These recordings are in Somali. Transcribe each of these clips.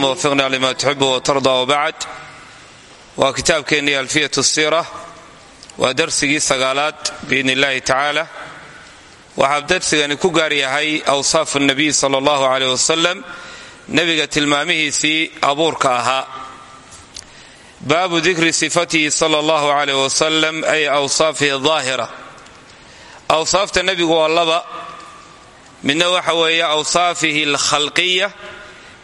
allahuma wafiqna lima tuxibu watarda wabacd waa kitaabkeennii alfiyat siira. Waa darsigii sagaalaad biidn illahi tacaala. Waxaa darsigani ku gaar yahay awsaafu nabiy sala allahu aleyh wasalam nebiga tilmaamihiisii abuurka ahaa. Baabu dikri sifatihi sala allahu aleyh wasalam ay awsaafihi daahira awsaafta nebigu waa laba. Midna waxa weeye awsaafihi alkhalqiya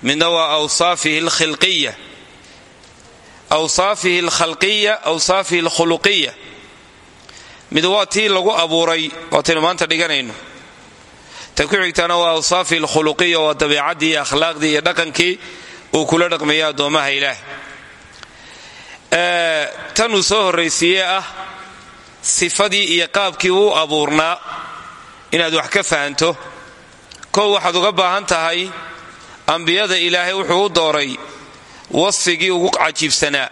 midna waa awsaafihi alkhilqiya awsaafihi alkhalqiya awsaafihi alkhuluqiya mid waa tii lagu abuuray waataynu maanta dhiganayno ta ku xigtaana waa awsaafihi alkhuluqiya waa dabiicaddii iyo akhlaaqdii iyo dhaqankii uu kula dhaqmaya addoommaha ilaah tanuu soo horraysiiye ah sifadii iyo qaabkii uu abuurnaa inaad wax ka fahanto kow waxaad uga baahan tahay ambiyada ilaahay wuxuu u dooray wasfigii ugu cajiibsanaa.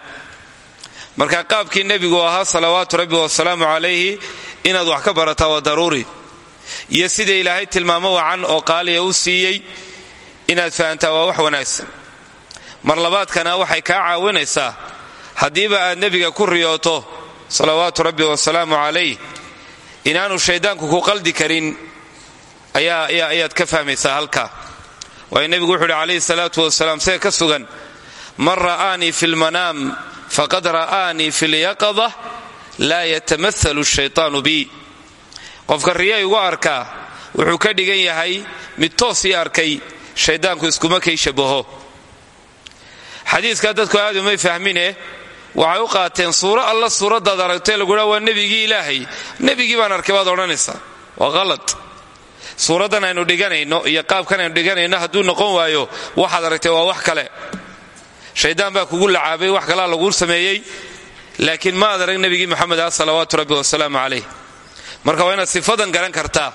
Marka qaabkii nebigu ahaa salawaatu rabbi wasalaamu calayhi inaad wax ka barataa waa daruuri. Iyo sida ilaahay tilmaamo wacan oo qaaliya u siiyey inaad fahantaa waa wax wanaagsan. Mar labaadkana waxay kaa caawinaysaa haddiiba aad nebiga ku riyooto salawaatu rabbi wasalaamu calayh inaanu shayddaanku ku qaldi karin. Ayaad ka fahmaysaa halkaa waayo nebigu wuxuu uhi calayhi salaatu wasalaam see ka sugan. Man ra'aanii fi lmanaam faqad ra'aanii fi lyaqada laa yatamahalu shaytaanu bi. Qofka riya igu arkaa wuxuu ka dhigan yahay mid toos ii arkay shayddaanku iskuma kay shabaho. Xadiiskaa dadku aad umay fahmine waxay u qaateen suuro alla suuraddaad aragtay laguhaa waa nebigii ilaahay. Nebigii baan arkay baad odhanaysaa. Waa qalad suuraddan aynu dhiganayno iyo qaabkan aynu dhiganayno hadduu noqon waayo waxaad aragtay waa wax kale. Shayddaan baa kugu lacaabay wax kalaa laguu sameeyey. Laakiin ma ad arag nebigii moxamed ah salawaatu rabbi marka waa inaad sifadan garan kartaa.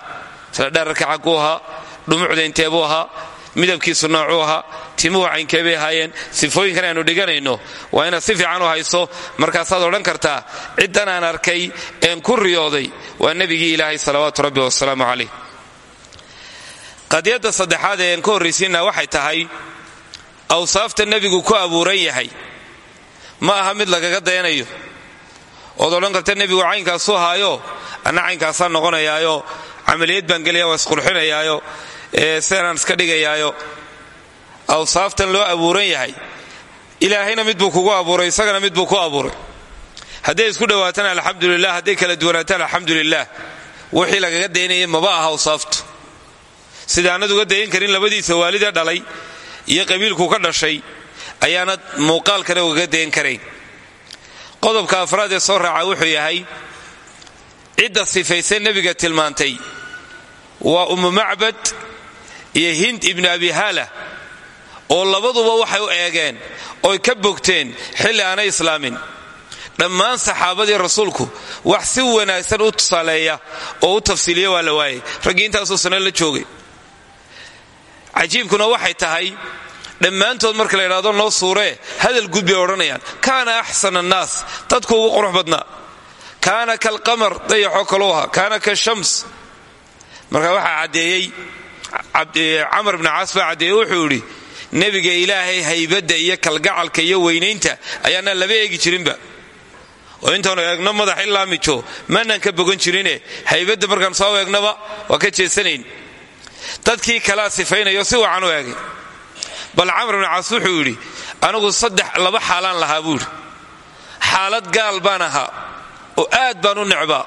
Sida dherarka xagguu ahaa dhumucda inteebuu ahaa midabkiisu noocuu ahaa timuhu caynkeebay ahaayeen. Sifooyinkan aynu dhiganayno waa inaad si fiican u hayso. Markaasaad odhan kartaa ciddan aan arkay een ku riyooday waa nebigii ilaahay salawaatu rabbi wasalaamu calayh qadiyadda saddexaad ee aan ka horraysiinna waxay tahay awsaafta nebigu ku abuuran yahay. Ma aha mid lagaga dayanayo ood odhan karta nebigu caynkaasuu haayo anna caynkaasaan noqonayaayo camaliyad baan gelaya waa isqurxinayaayo seenaan iska dhigayaayo. Awsaaftan loo abuuran yahay ilaahayna mid buu kugu abuuray isagana mid buu ku abuuray. Hadday isku dhowaatana alxamdulilah hadday kala duwanaataan alxamdulilah wixii lagaga daynayay maba aha awsaaftu sida aanad uga dayan karin labadiisa waalida dhalay iyo qabiilku ka dhashay ayaanad muuqaalkana ugaga dayan karayn. Qodobka afraad ee soo raaca wuxuu yahay cidda sifaysay nebiga tilmaantay waa ummu macbad iyo hind ibnu abi haala oo labaduba waxay u eegeen oy ka bogteen xilli aanay islaamin. Dhammaan saxaabadii rasuulku wax si wanaagsan u tusaaleeya oo u tafsiiliya waa la waayay raggii intaasuu sano la joogay cajiibkuna waxay tahay dhammaantood marka la ydhahdo noo suuree hadal guud bay odhanayaan. Kaana axsan annaas dadku ugu qurux badnaa. Kaana kalqamar dayaxoo kaluu ahaa. Kaana kashams. Marka waxaa caddeeyey camar bni caas baa caddeeyey wuxuu idhi nebiga ilaahay haybadda iyo kalgacalka iyo weynaynta ayaanaan laba eegi jirinba. Oo intaanu eegno madax ilaa mijo. Maanaan ka bogan jirine haybadda markaan soo eegnaba waa ka jeesanayn dadkii kalaa sifaynayo si wacan u eegay. Bal camar bni caas wuxuu yidhi anigu saddex laba xaalaan lahaa buu yidhi. Xaalad gaal baan ahaa oo aad baan u necbaa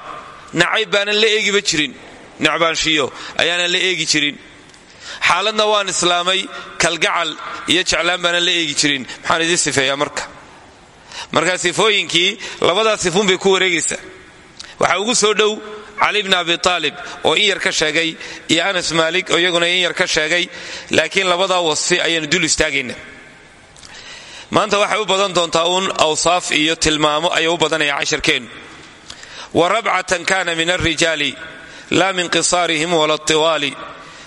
nacayb baanan la eegiba jirin. Necbaanshiyo ayaanan la eegi jirin. Xaaladna waan islaamay kalgacal iyo jeclaan baanan la eegi jirin. Maxaan idiin sifeeyaa marka. Marka sifooyinkii labadaa sifuun bay ku wareegaysaa. Waxaa ugu soo dhow cali bni abi aalib oo in yar ka sheegay iyo anas maalik oo iyaguna in yar ka sheegay laakiin labadaa wasfi ayaanu dul istaagayna. Maanta waxay u badan doontaa uun awsaaf iyo tilmaamo ayuu u badanaya casharkeennu wa rabcatan kana min alrijaali la min qisaarihim wala tiwaali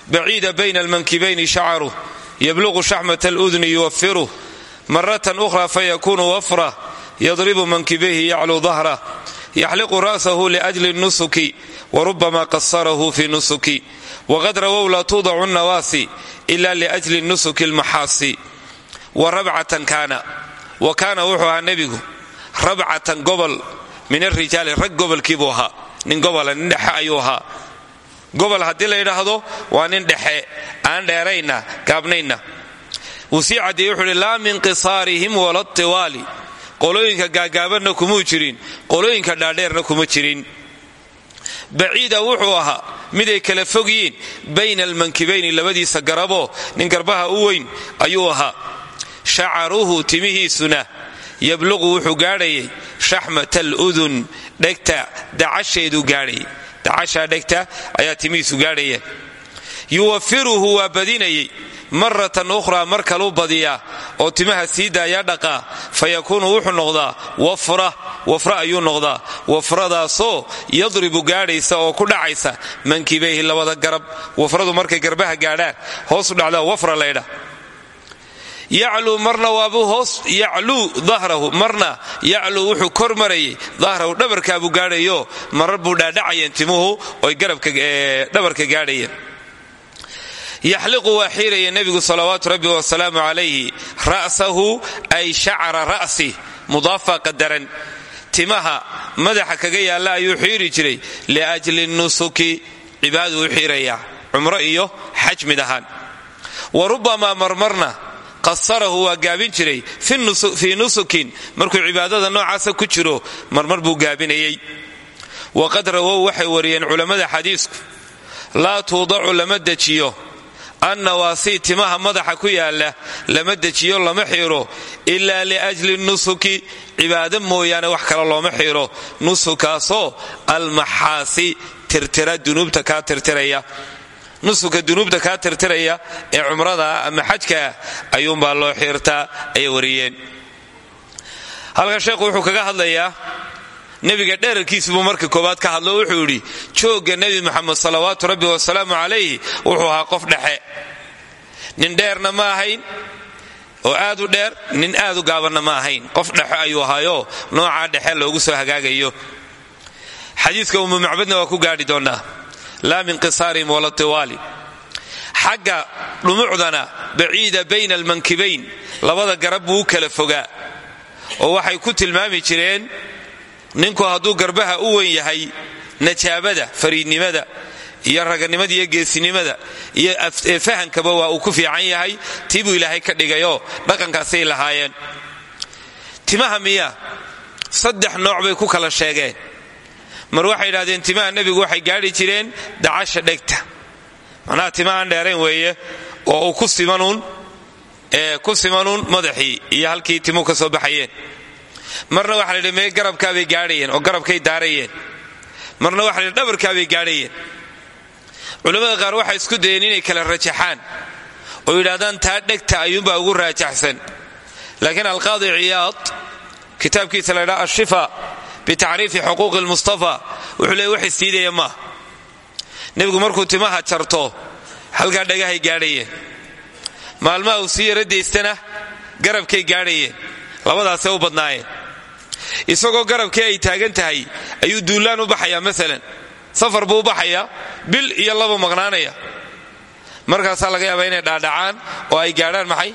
baciida bayna almankibayni shacaruh yabluqu shaxmat aludni yuwafiruh maratan ukhra fayakunu wafrah yadribu mankibayhi yaclu dahrah yaxliqu ra'sahu liajli nusuki warubama qasarahu fi nusuki waqad rawow laa tuudacu nawaasi ila liajli nusuki almaxaasi wa rabcatan kaana wa kaana wuxuu ahaa nebigu rabcatan gobol min arijaali rag gobolkiibuu ahaa nin gobola nin dhexe ayuu ahaa gobol haddii la yidhaahdo waa nin dhexe aan dheerayna gaabnayna wuu sii caddeeyey wuxuu uhi laa min qisaarihim wala tiwaali qolooyinka gaagaabanna kumuu jirin. Qolooyinka dhaadheerna kuma jirin. Baciida wuxuu ahaa miday kala fog yihiin bayna almankibayni labadiisa garaboo nin garbaha u weyn ayuu ahaa. Shacaruhu timihiisuna yabluqu wuxuu gaadhayay shaxmat aludun dhegta dacasheeduu gaadhayay. Dacashaa dhegta ayaa timihiisu gaadhayeen yuwafiruhu waa badinayay maratan ukhraa mar kaluu badiyaa oo timaha sii daayaa dhaqaa fa yakuunu wuxuu noqdaa wafra. Wafra ayuu noqdaa. Wafradaasoo yadribu gaadhaysa oo ku dhacaysa mankibayhi labada garab. Wafradu markay garbaha gaadhaan hoosu dhacdaa wafra laydha yacluu marna waabuu hoos yacluu dahrahu marna yacluu wuxuu kor marayay dahrahu dhabarkaabuu gaadhayo marar buu dhaadhacayeen timuhu oy dhabarka gaadhayeen yaxliqu waa xiiraya nebigu salawaatu rabbi wasalaamu calayhi ra'sahu ay shacara ra'si mudaafa qadaran timaha madaxa kaga yaalla ayuu xiiri jiray liajli nusuki cibaaduu u xiirayaa iyo xaj mid ahaan. Wa rubbamaa marmarna qasarahu waa gaabin jiray fii nusukin markuu cibaadada noocaasa ku jiro marmar buu gaabinayey. Waqad rawow waxay wariyeen culammada xadiisku laa tuudacu lama dejiyo annawaasii timaha madaxa ku yaalla lama dejiyo lama xiiro ilaa liajli nusuki. Cibaado mooyaane wax kale looma xiiro. Nusukaasoo almaxaasi tirtira dunuubta kaa tirtiraya. Nusuka dunuubta kaa tirtiraya ee cumrada ama xajkaa ayuunbaa loo xiirtaa ayay wariyeen. Halkan sheekhu wuxuu kaga hadlayaa nebiga dherarkiisibuu marka koowaad ka hadlo wuxuu yidhi joogga nebi moxamed salawaatu rabbi wasalaamu calayhi wuxuu ahaa qof dhexe. Nin dheerna ma ahayn oo aad u dheer nin aad u gaabanna ma ahayn. Qof dhexe ayuu ahaayo noocaa dhexe loogu soo hagaagayo. Xadiiska umu macbadna waa ku gaadhi doonnaa laa min qisaarihim wala tiwaali xagga dhumucdana baciida bayna almankibayn labada garab buu u kala fogaa. Oo waxay ku tilmaami jireen ninku hadduu garbaha u wen yahay najaabada fariidnimada iyo raganimada iyo geesinimada iyo fahankaba waa uu ku fiican yahay tii buu ilaahay ka dhigayoo dhaqankaasay lahaayeen. Timaha miya saddex nooc bay ku kala sheegeen. Mar waxay idhahdeen timaha nebigu waxay gaadhi jireen dacasha dhegta. Macnaha tima aan dheerayn weeye oo uu ku simanuun madaxii iyo halkii timuhu ka soo baxayeen marna waxa la yidhi mee garabkaabay gaadhayeen oo garabkay daarayeen. Marna waxa la yidhi dhabarkaabay gaadhayeen. Culammada qaar waxay isku dayeen inay kala rajaxaan oo yidhahdaan taa dhegta ayuunbaa ugu raajaxsan laakiin alqaadi ciyaad kitaabkiisa la ydhaa ashifa bitacriifi xuquuqi lmustafa wuxuu leey wax isiidaya maaha nebigu markuu timaha jarto halkaa dhagahay gaadhayeen. Maalmaha uu sii yaradaystana garabkay gaadhayeen. Labadaasay u badnaayeen isagoo garabkii ay taagan tahay ayuu duullaan u baxayaa maalan safar buu u bil iyo laba maqnaanaya. Markaasaa laga yaabaa inay dhaadhacaan oo ay gaadhaan maxay?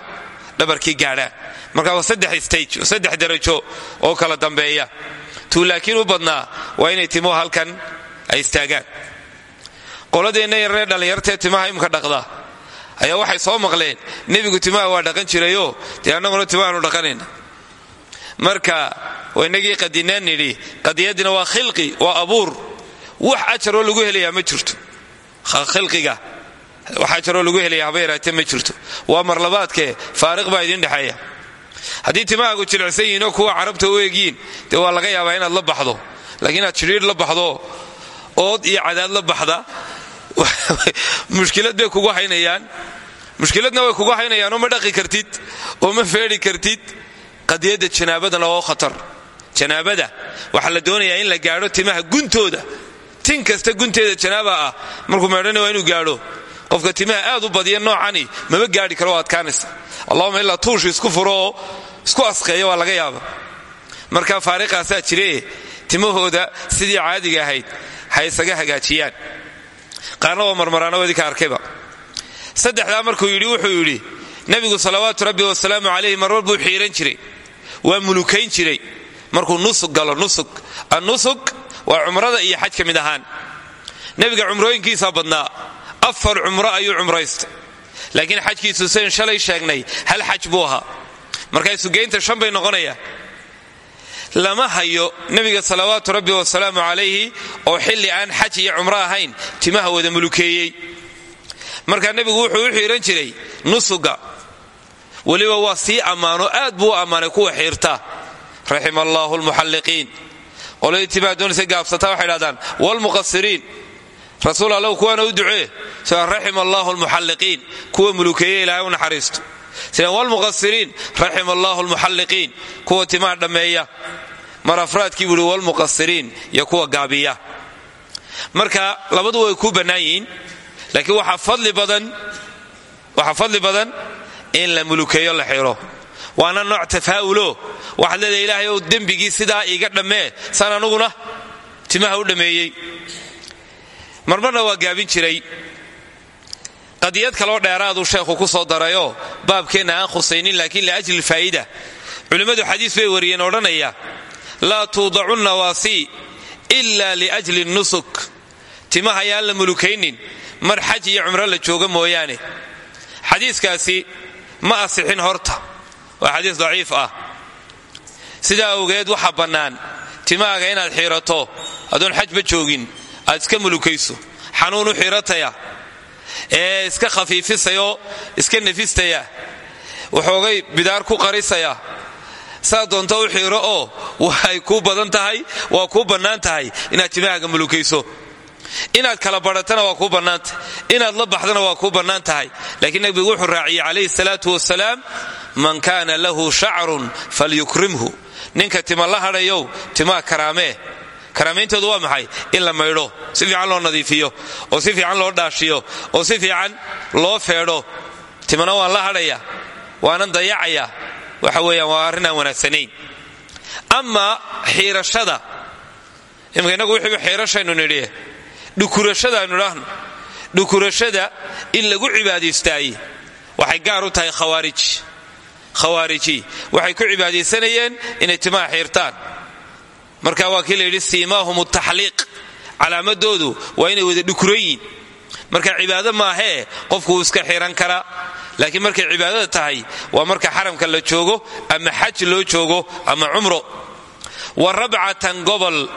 Dhabarkii gaadhaan. Markaa waa saddex stage saddex darajo oo kala dambeeya. Tuu laakiin u badnaa waa inay timuhu halkan ay istaagaan. Qoladeenna yaree dhallinyartee timaha imka dhaqda ayaa waxay soo maqleen nebigu timaha waa dhaqan jirayoo dee annaguna timahaanu dhaqanayna marka waynagii qadinaan nidhi qadiyaddina waa khilqi waa abuur. Wax ajaroo lagu helayaa ma jirto. Khilqiga. Wax ajaroo lagu helaya haba yaraatee ma jirto. Waa marlabaadkee faariq baa idin dhexeeya. Haddii timahaagu jilicsan yihiinoo carabta u egyiin dee waa laga yaabaa inaad la baxdo. Laakiin inaad jidhiidh la baxdo ood iyo cadaad la baxda mushkilad bay kugu haynayaan. Mushkiladna way kugu haynayaanoo ma dhaqi kartid oo ma feedhi kartid. Qadiyadda janaabadana waa khatar janaabada. Waxaa la doonayaa in la gaadho timaha guntooda. Tin kasta gunteeda janaaba ah. Markuu meedhana waa inuu gaadho. Qofka timaha aad u badiya noocani maba gaadhi karo waa adkaanaysa. Allahuma ilaa tuushu isku furo isku asqeeya waa laga yaaba marka faariqaasaa jire timahooda sidii caadiga ahayd ha hagaajiyaan. Qaarna waa marmaraano idinka arkayba. Saddexdaa markuu yidhi wuxuu yidhi nebigu salawaatu rabbi wasalaamu calayhi marmar buu xiiran jiray. Waa mulukayn jiray markuu nusug galo nusug annusug waa cumrada iyo xaj ka mid ahaan. Nebiga cumrooyinkiisaa badnaa afar cumro ayuu cumraystay. Laakiin xajkiisu sayn shalay sheegnay hal xaj buu ahaa. Markaa sugeynta shan bay noqonaya lama hayo nebiga salawaatu rabbi wasalaamu calayhi oo xilli aan xaj iyo cumro ahayn timaha wada mulukeeyey. Markaa nebigu wuxuu u xiiran jiray nusuga weliba waa sii ammaano aad buu u ammaanay kuwa xiirta raxima allaahu lmuxalliqiin qoladii timaha doonaysa gaabsata waxay dhahdaan wlmuqasiriin rasuul allahu kuwaana u ducee raxima allaahu lmuxalliqiin kuwa mulukeeye ilaahay u naxariisto. Sida wlmuqasiriin raxima allaahu lmuxalliqiin kuwa timaha dhammeeya mar afraadkii buuhi wlmuqasiriin iyo kuwa gaabiya. Marka labadu way ku bannaan yihiin laakiin waxaa fadli badan in la mulukeeyo la xiro waana nooc tafaa'ulo waxaad leedahay ilaahay ow dembigii sidaa iiga dhammee. Saan anuguna timaha u dhammeeyey. Marmarna waa gaabin jiray. Qadiyad kaloo dheeraaduu sheekhu ku soo darayoo baabkeenna aan khusaynin laakiin liajli faa'ida culimmadu xadiis bay wariyeen odhanaya laa tuudacu nawaasii ila liajli nusuk. Timaha ayaan la mulukaynin mar xaj iyo cumro la jooga mooyaane. Xadiiskaasi ma asixin horta waa xadiis daciif ah. Sidaa awgeed waxaa bannaan. Timahaaga inaad xiirato adoon xajba joogin. Aad iska mulukayso. Xanuun u xiirataya. Ee iska khafiifisayoo iska nefistaya. Waxoogay bidaar ku qarisaya. Saa doonto u xiiro oo waxay kuu badan tahay waa kuu bannaan tahay inaad timahaaga mulukayso inaad kala badhatana waa kuu bannaantahay inaad la baxdana waa kuu bannaan tahay. Laakiin nebigu wuxuu raaciyey calayhi salaatu wasalaam man kaana lahu shacrun falyukrimhu. Ninka tima la hadhayow timaa karaamee karaameyntoodu waa maxay? In la maydho si fiican loo nadiifiyo oo si fiican loo dhaashiyo oo si fiican loo feedho. Timana waan la hadhaya waanan dayacaya. Waxa weeyaan waa arrinaan wanaagsanayn. Amaa xiirashada. Imika innagu wixiiba xiirashaynu dhukurashadaaynu dhahno dhukurashada in lagu cibaadaystaaye waxay gaar u tahay khawaarij. Khawaariji waxay ku cibaadaysanayeen inay timaha xiirtaan. Marka waa kii la yidhi siimaahum taxliiq calaamadoodu waa inay wada dhukuran marka cibaado maahee qofku iska xiran karaa laakiin markay cibaadada tahay waa marka xaramka la joogo ama xaj loo joogo ama cumro. Wa rabcatan gobol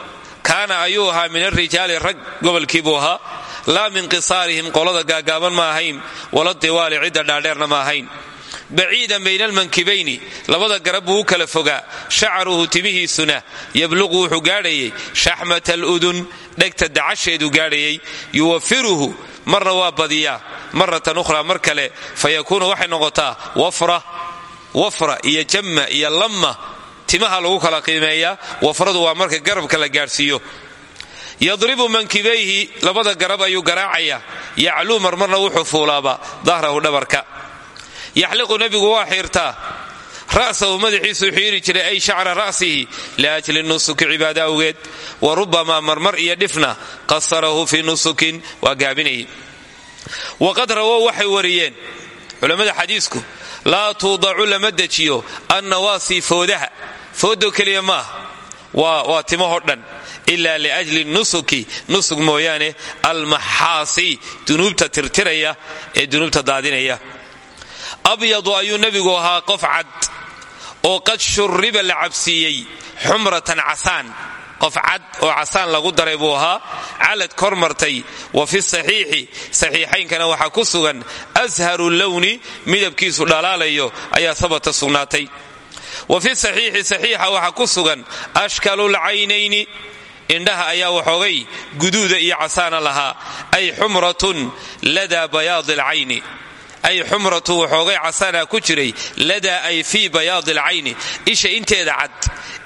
kaana ayuu ahaa min arijaali rag gobolkii buu ahaa. Laa min qisaarihim qolada gaagaaban ma ahayn wala diwaali cidda dhaadheerna ma ahayn. Baciidan bayna almankibayni labada garab buu u kala fogaa. Shacaruhu timihiisuna yabluqu wuxuu gaadhayay shaxmat aludun dhegta dacasheedu gaadhayay yuwafiruhu marna waa badiyaa. Maratan ukhraa mar kale fa yakuunu waxay noqotaa wafra iyo jamma iyo lamma timaha lagu kala qiimeeyaa wafradu waa marka garabka la gaadhsiiyo. Yadribu mankibayhi labada garab ayuu garaacaya. Yacluu marmarna wuxuu fuulaabaa dahrahu dhabarka. Yaxliqu nebigu waa xiirtaa ra'sahu madaxiisuu xiiri jiray ay shacra ra'sihi liajli nusuki cibaada awgeed. Wa rubamaa marmar iyo dhifna qasarahu fii nusukin waa gaabinayay. Waqad rawow waxay wariyeen. Culammada xadiisku laa tuudacu lama dejiyo annawaasi foodaha. Foodoo keliya maaha. Waa timahoo dhan. Ila liajli nusuki nusuk mooyaane almaxaasi dunuubta tirtiraya ee dunuubta daadinaya. Abyadu ayuu nebigu ahaa qof cad oo qad shurriba la cabsiiyey xumratan casaan qof cad oo casaan lagu daray buu ahaa. Calad kor martay wa fi saxiixi. Saxiixaynkana waxaa ku sugan asharu lowni midabkiisu dhalaalayo ayaa sabata sugnaatay. Wa fi saxiixi saxiixa waxaa ku sugan ashkalulcaynayni indhaha ayaa waxoogay guduuda iyo casaana lahaa. Ay xumratun ladaa bayaadi alcayni ay xumratu waxoogay casaana ku jiray ladaa ay fii bayaadi alcayni isha inteeda cad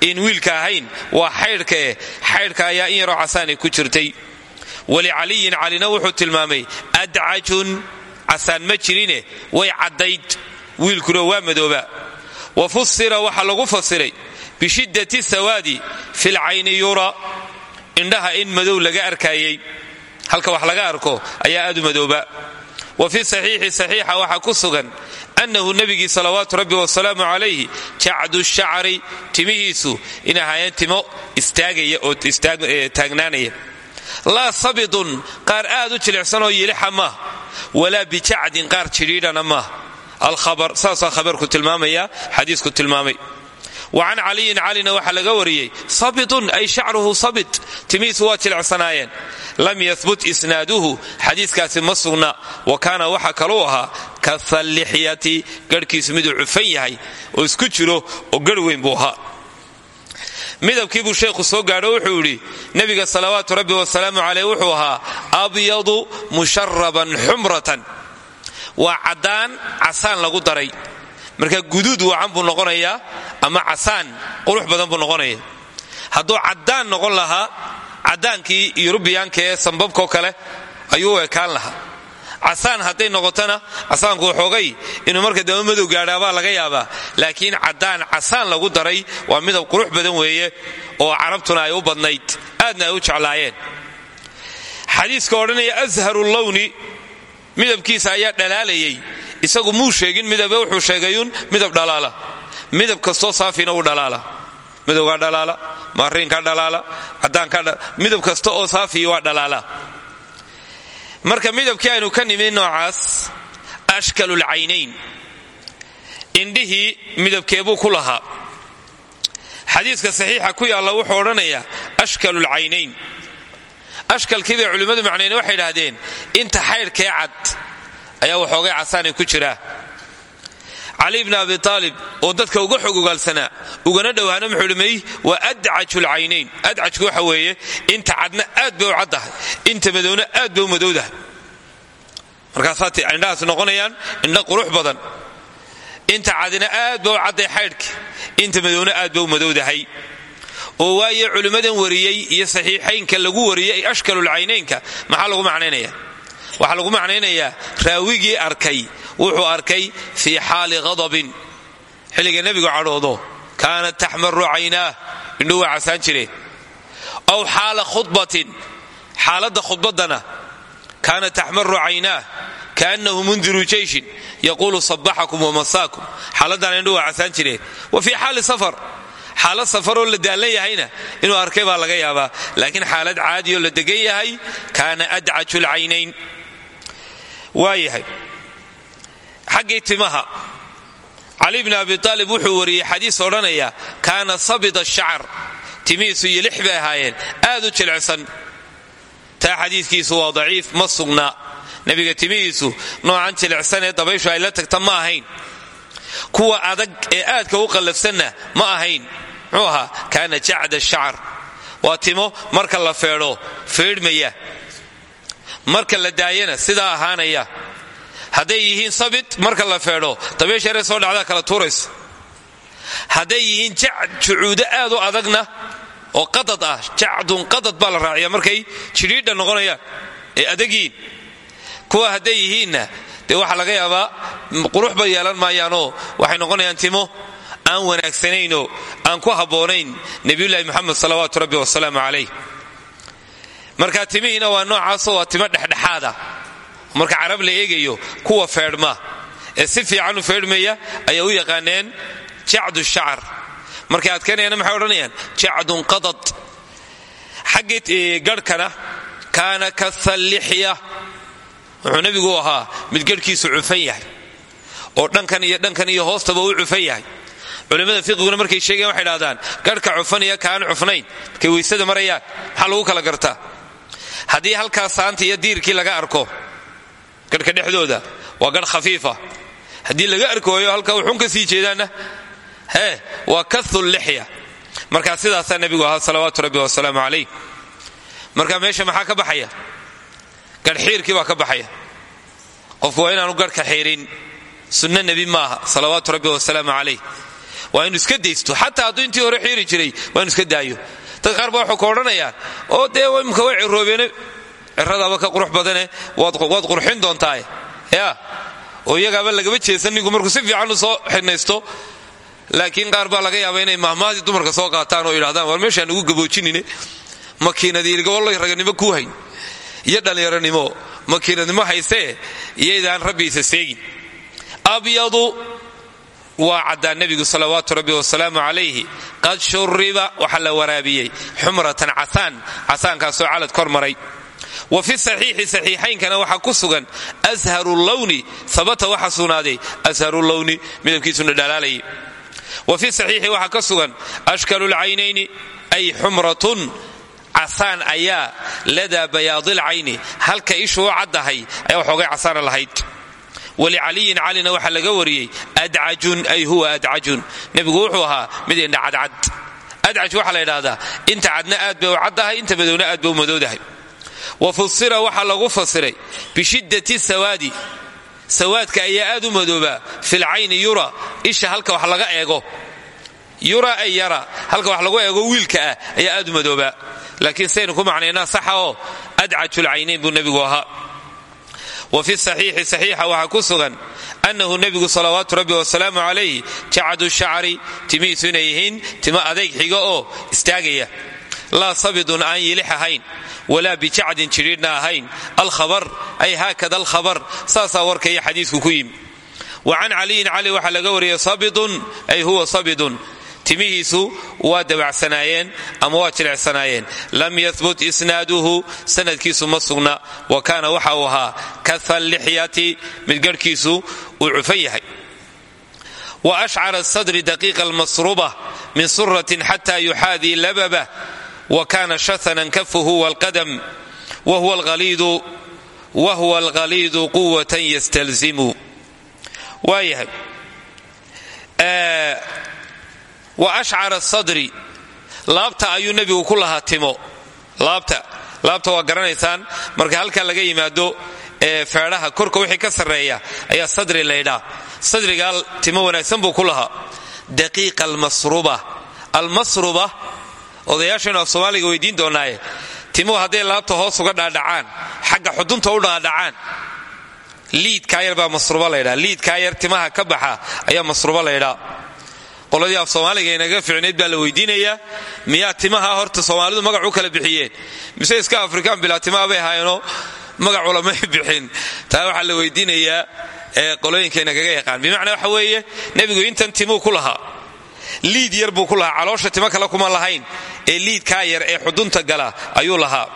in wiilka ahayn waa xaydhka ayaa in yaroo casaanay ku jirtay. Walicaliyin calina wuxuu tilmaamay adcajun casaan ma jirine way caddayd wiilkuna waa madooba. Wa fusira waxaa lagu fasiray bishiddati sawaadi fi lcayni yura indhaha in madow laga arkayey halka wax laga arko ayaa aad u madooba. Wa fi saxiixi saxiixa waxaa ku sugan annahu nebigii salawaatu rabbi wasalaamu calayhi jacdu shacri timihiisu inay ahaayeen timo istaagaya oo taagnaanaya laa sabidun qaar aad u jilicsanoo yilixa maah walaa bijacdin qaar jidhiidhana maah alkhabar saasaa khabarku tilmaamaya xadiisku tilmaamay wa can caliyin calina waxaa laga wariyey sabidun ay shacruhu sabid timihiisu waa jilicsanaayeen lam yahbut isnaaduhu. Xadiiskaasi ma sugna. Wa kaana waxa kaluu ahaa kaallixyati garhkiisu miduu cufan yahay oo isku jiro oo garh weyn buu ahaa. Midabkii buu sheekhu soo gaadho wuxuu yidhi nebiga salawaatu rabbi wasalaamu caleyh wuxuu ahaa abyadu musharaban xumratan. Waa caddaan casaan lagu daray marka guduud wacan buu noqonayaa ama casaan qurux badan buu noqonaya. Hadduu caddaan noqon lahaa caddaankii yurubiyaanka ee sambabkao kale ayuu u ekaan lahaa. Casaan hadday noqotona casaanku waxoogay inuu marka dambe madow gaadhaabaa laga yaabaa. Laakiin caddaan casaan lagu daray waa midab qurux badan weeye oo carabtuna ay u badnayd. Aadna ay u jeclaayeen. Xadiiska odhanaya asharu lowni midabkiisa ayaa dhalaalayay isagu muu sheegin midabe wuxuu sheegayuun midab dhalaala. Midab kastoo saafina u dhalaala. Midowgaa dhalaala maariinkaa dhalaala caddaankaa midab kasta oo saafiya waa dhalaala. Marka midabkii aynu ka nimi noocaas ashkalulcaynayn indhihii midabkeebuu ku lahaa. Xadiiska saxiixa ku yaalla wuxuu odhanayaa ashkalulcaynayn ashkalkii bay culimmadu macnayne waxay idhaahdeen inta xaydhkee cad ayaa waxoogay casaanay ku jiraa. Cali bni abi aalib oo dadka uga xog ogaalsanaa ugana dhowaana muxuu hi may waa adcajulcaynayn adcajku waxa weeye inta cadna aad bay u caddahay inta madowna aad bay u madowdahay markaasaa indhahaas noqonayaan indha qurux badan. Inta cadina aad ba u cadday xaydhki inta madowna aad ba u madowdahay oo waaye culimmadan wariyey iyo saxiixaynka lagu wariyey ashkalulcaynaynka maxaa lagu macnaynaya waxaa lagu macnaynayaa raawigii arkay wuxuu arkay fii xaali qadabin xilliga nebigu cadhoodo kaanat taxmaru caynaah indhuhu waa casaan jireen aw xaala khudbatin xaaladda khudbaddana kaanat taxmaru caynaah kaannahu mundiru jeyshin yaquulu sabaxakum wamasaakum xaaladana indhuhu waa casaan jireen wa fii xaali safar xaalad safaroo la daallan yahayna inuu arkay baa laga yaabaa. Laakiin xaalad caadiyoo la degan kaana adcaju lcaynayn waayahay. Xaggii timaha cali bni abi aalib wuxuu wariyey xadiis odhanaya kaana sabida shacar timihiisu iyo lix bay ahaayeen aad u jilicsan. Taa xadiiskiisu waa daciif ma sugna. Nebiga timihiisu noocan jilicsan ee dabayshu ay la tagta ma ahayn. Kuwa adag ee aadka u qallafsanna ma ahayn. Muxuu ahaa kaana jacda shacar waa timo marka la feedho feedhmaya marka la daayana sidaa ahaanaya. Hadday yihiin sabit marka la feedho. Dabeesharee soo dhacdaa kala tuuraysa hadday yihiin jucuudo aad u adagna oo qadad ah jacdun qadad baa la raaciya markay jidhiidha noqonayaan ee adagiin kuwa hadday yihiinna dee waxaa laga yaabaa quruxba yeelan maayaanoo. Waxay noqonayaan timo aan wanaagsanaynoo aan ku habboonayn nebiyullaahi moxamed salawaatu rabbi wasalaamu calayh marka timihiina waa noocaasoo waa timo dhexdhexaada. Marka carab la eegayo kuwa feedhma. Ee si fiican u feedhmaya ayay u yaqaaneen jacdu shacar. Markay adkaynayana maxay odhanayaan? Jacdun qadad xaggii garhkana kaana kasallixya wuxuu nebigu ahaa mid garhkiisu cufan yahay oo dhankan iyo dhankan iyo hoostaba u cufan yahay. Culimmada fiqiguna markay sheegayan waxay dhahdaan garhka cufan iyo kaan cufnayn. Markay weysada marayaan maxaa lagu kala gartaa haddii halkaas saanta iyo diirkii laga arko garhka dhexdooda waa garh khafiifa. Haddii laga arki waayo halkaa wuxuun ka sii jeedaanna hee waa kathulixya markaa sidaasaa nebigu ahaa salawaatu rabbi wasalaamu calayh. Marka meesha maxaa ka baxaya? Garhxiirkii baa ka baxaya. Qofku waa inaanu garhka xiirin. Sunno nebi maaha salawaatu rabbi wasalaamu calayh. Waa inu iska daysto xataa hadduu intii hore xiiri jiray waa inu iska daayo dad qaar baa waxuu ka odhanayaan oo dee imka way ciroobeene ciradaaba ka qurux badane waad qurxin doontaaye ya oo iyagaaba lagaba jeesan ninku markuu si fiican u soo xidhnaysto laakiin qaar baa laga yaaba inay mahmaadii dumarka soo qaataan oo yidhahdaan war meeshaan ugu gaboojinine makiinadiilgawallay raganimo kuu hayn iyo dhallinyaronimo makiinadnimo haysee iyaydaan rabbiisa seegin. Abyadu waa caddaa nebigu salawaatu rabbi wasalaamu calayhi. Qad shuriba waxaa la waraabiyey. Xumratan casaan casaankaasoo calad kor maray. Wa fi saxiixi saxiixaynkana waxaa ku sugan asharu lowni habata waxa sugnaaday asharu lowni midabkiisuna dhalaalayay. Wa fi saxiixi waxaa ka sugan ashkalu lcaynayni ay xumratun casaan ayaa ladaa bayaadilcayni halka ishuu caddahay ayaa waxoogay casaana lahayd walicaliyin calina waxaa laga wariyey adcajun ay huwa adcajun. Nebigu wuxuu ahaa mid indha cadcad. Adcaj waxaa la ydhahdaa inta cadna aad bay u inta madowna aad bay u wa fusira waxaa lagu fasiray bishiddati sawaadi. Sawaadka ayaa aad u madoobaa filcayni yura. Isha halka wax laga eego. Yura ay yara halka wax lagu eego wiilka ah ayaa aad u madoobaa. Laakiin saynu ku macnaynaa saxa oo adcajulcaynayn buu nebigu ahaa wa fi saxiixi saxiixa waxaa ku sugan annahu nebigu salawaatu rabbi wasalaamu calayh jacadu shacri timihiisu inay yihiin timo adayg xiga oo istaagaya. Laa sabidun aan yilix ahayn walaa bijacdin jidhiidhna ahayn. Alkhabar ay haakada alkhabar. Saasaa warkaya xadiisku ku yimi. Wa can caliyin cali waxaa laga wariyay sabidun ay huwa sabidun timihiisu waa dabacsanaayeen ama waa jilicsanaayeen lam yahbut isnaaduhu sanadkiisu ma sugna. Wa kaana waxa uu ahaa kaha lixyati mid garhkiisu uu cufan yahay. Wa ashcara sadri daqiiqa almasruba min suratin xata yuxaadii lababa. Wa kana shahanan kafuhu walqadam. Wa huwa alghaliidu quwatan yastalzimu. Waayahay wa ashcara sadri. Laabta ayuu nebigu ku lahaa timo. Laabta. Laabta waa garanaysaan. Marka halka laga yimaado ee feedhaha korka wixii ka sarreeya ayaa sadri laydhaa sadrigaa timo wanaagsan buu ku lahaa. Daqiiqa almasruba. Almasruba odayaashaynu soomaaliga weydiin doonaaye timuhu hadday laabta hoos uga dhaadhacaan xagga xudunta u dhaadhacaan liidkaa yar baa masruba laydhaa liidkaa yar timaha ka baxa ayaa masruba laydhaa qoladii af soomaaliga inaga ficnayd baa la weydiinayaa. Miyaa timaha horta soomaalidu magac u kala bixiyeen? Mise iska afrikaan bilaa timaha bay ahaayeenoo magac ulamay bixin? Taa waxaa la weydiinayaa ee qolooyinkeena kaga yaqaan. Bimacnaa waxa weeye nebigu intan timuu ku lahaa. Liid yar buu ku caloosha timo kale kuma lahayn. Ee liidkaa yar ee xudunta gala ayuu lahaa.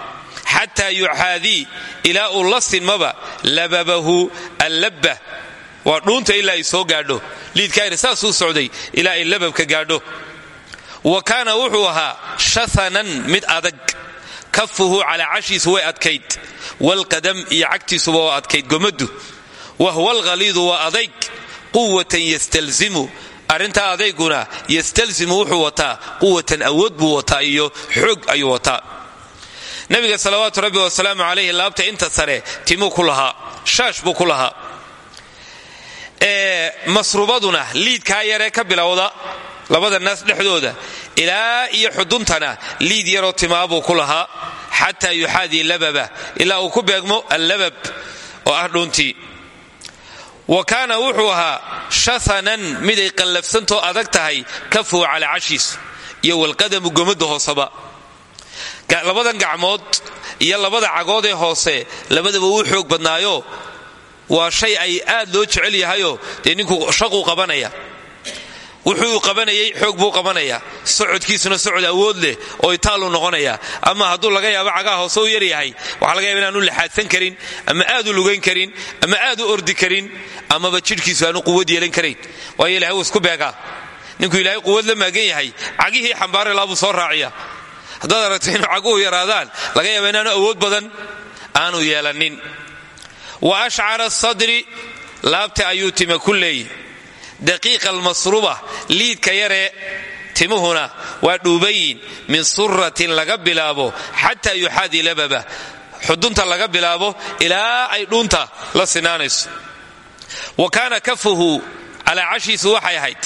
Xataa yuxaadii ilaa uu la sinmaba lababahu allabba waa dhuunta ilaa ay soo gaadho. Liidkaayar saasuu socday. Ilaa ay lababka gaadho. Wa kaana wuxuu ahaa shahanan mid adag. Kafuhu calaa cashiisu way adkayd. Walqadam iyo cagtiisuba waa adkayd. Gomaddu. Wa huwa alghaliidu waa adayg. Quwatan yastalzimu. Arrintaa adayguna yastalzimu wuxuu wataa. Quwatan awood buu wataa iyo xoog ayuu wataa. Nabiga salawaatu rabbi wasalaamu calayhi laabta inta sare timuu ku lahaa. Shaash buu ku lahaa masrubaduna liidkaa yaree ka bilowda labada naas dhexdooda. Ilaa iyo xuduntana liid yaroo timaabuu ku lahaa xataa yuxaadii lababa ilaa uu ku beegmo allabab oo ah dhuuntii. Wa kaana wuxuu ahaa shahanan miday qallafsantoo adag tahay kafuhu calaa cashiis iyo walqadamu gomadda hooseba labadan gacmood iyo labada cagood ee hoose labadaba wuu xoog badnaayo waa shay ay aad loo jecel yahayoo ninku shaquu qabanaya. Wuxuu qabanayay xoog buu qabanaya. Socodkiisuna socod awood leh oo itaaluu noqonaya. Ama hadduu laga yaabo cagaa hoose u yaryahay waxaa laga yaba inaanu laxaadsan karin ama aad u lugayn karin ama aad u ordi karin amaba jidhkiisu aanu quwad yeelan karayn waayo ilahay isku beegaa. Ninkuu ilaahay quwad la maagan yahay cagihii xambaari laa buu soo raaciya. Haddaad aragto inuu caguhu yaraadaan laga yaaba awood badan aanu yeelanin wa ashcara sadri laabta ayuu tima ku leeyi daqiiqa almasruba liidka yaree timuhuna waa dhuubayin min suratin laga bilaabo xataa yuxaadi lababa xudunta laga bilaabo ilaa ay dhuunta la sinaanayso wa kaana kafuhu calaa cashiisu waxay ahayd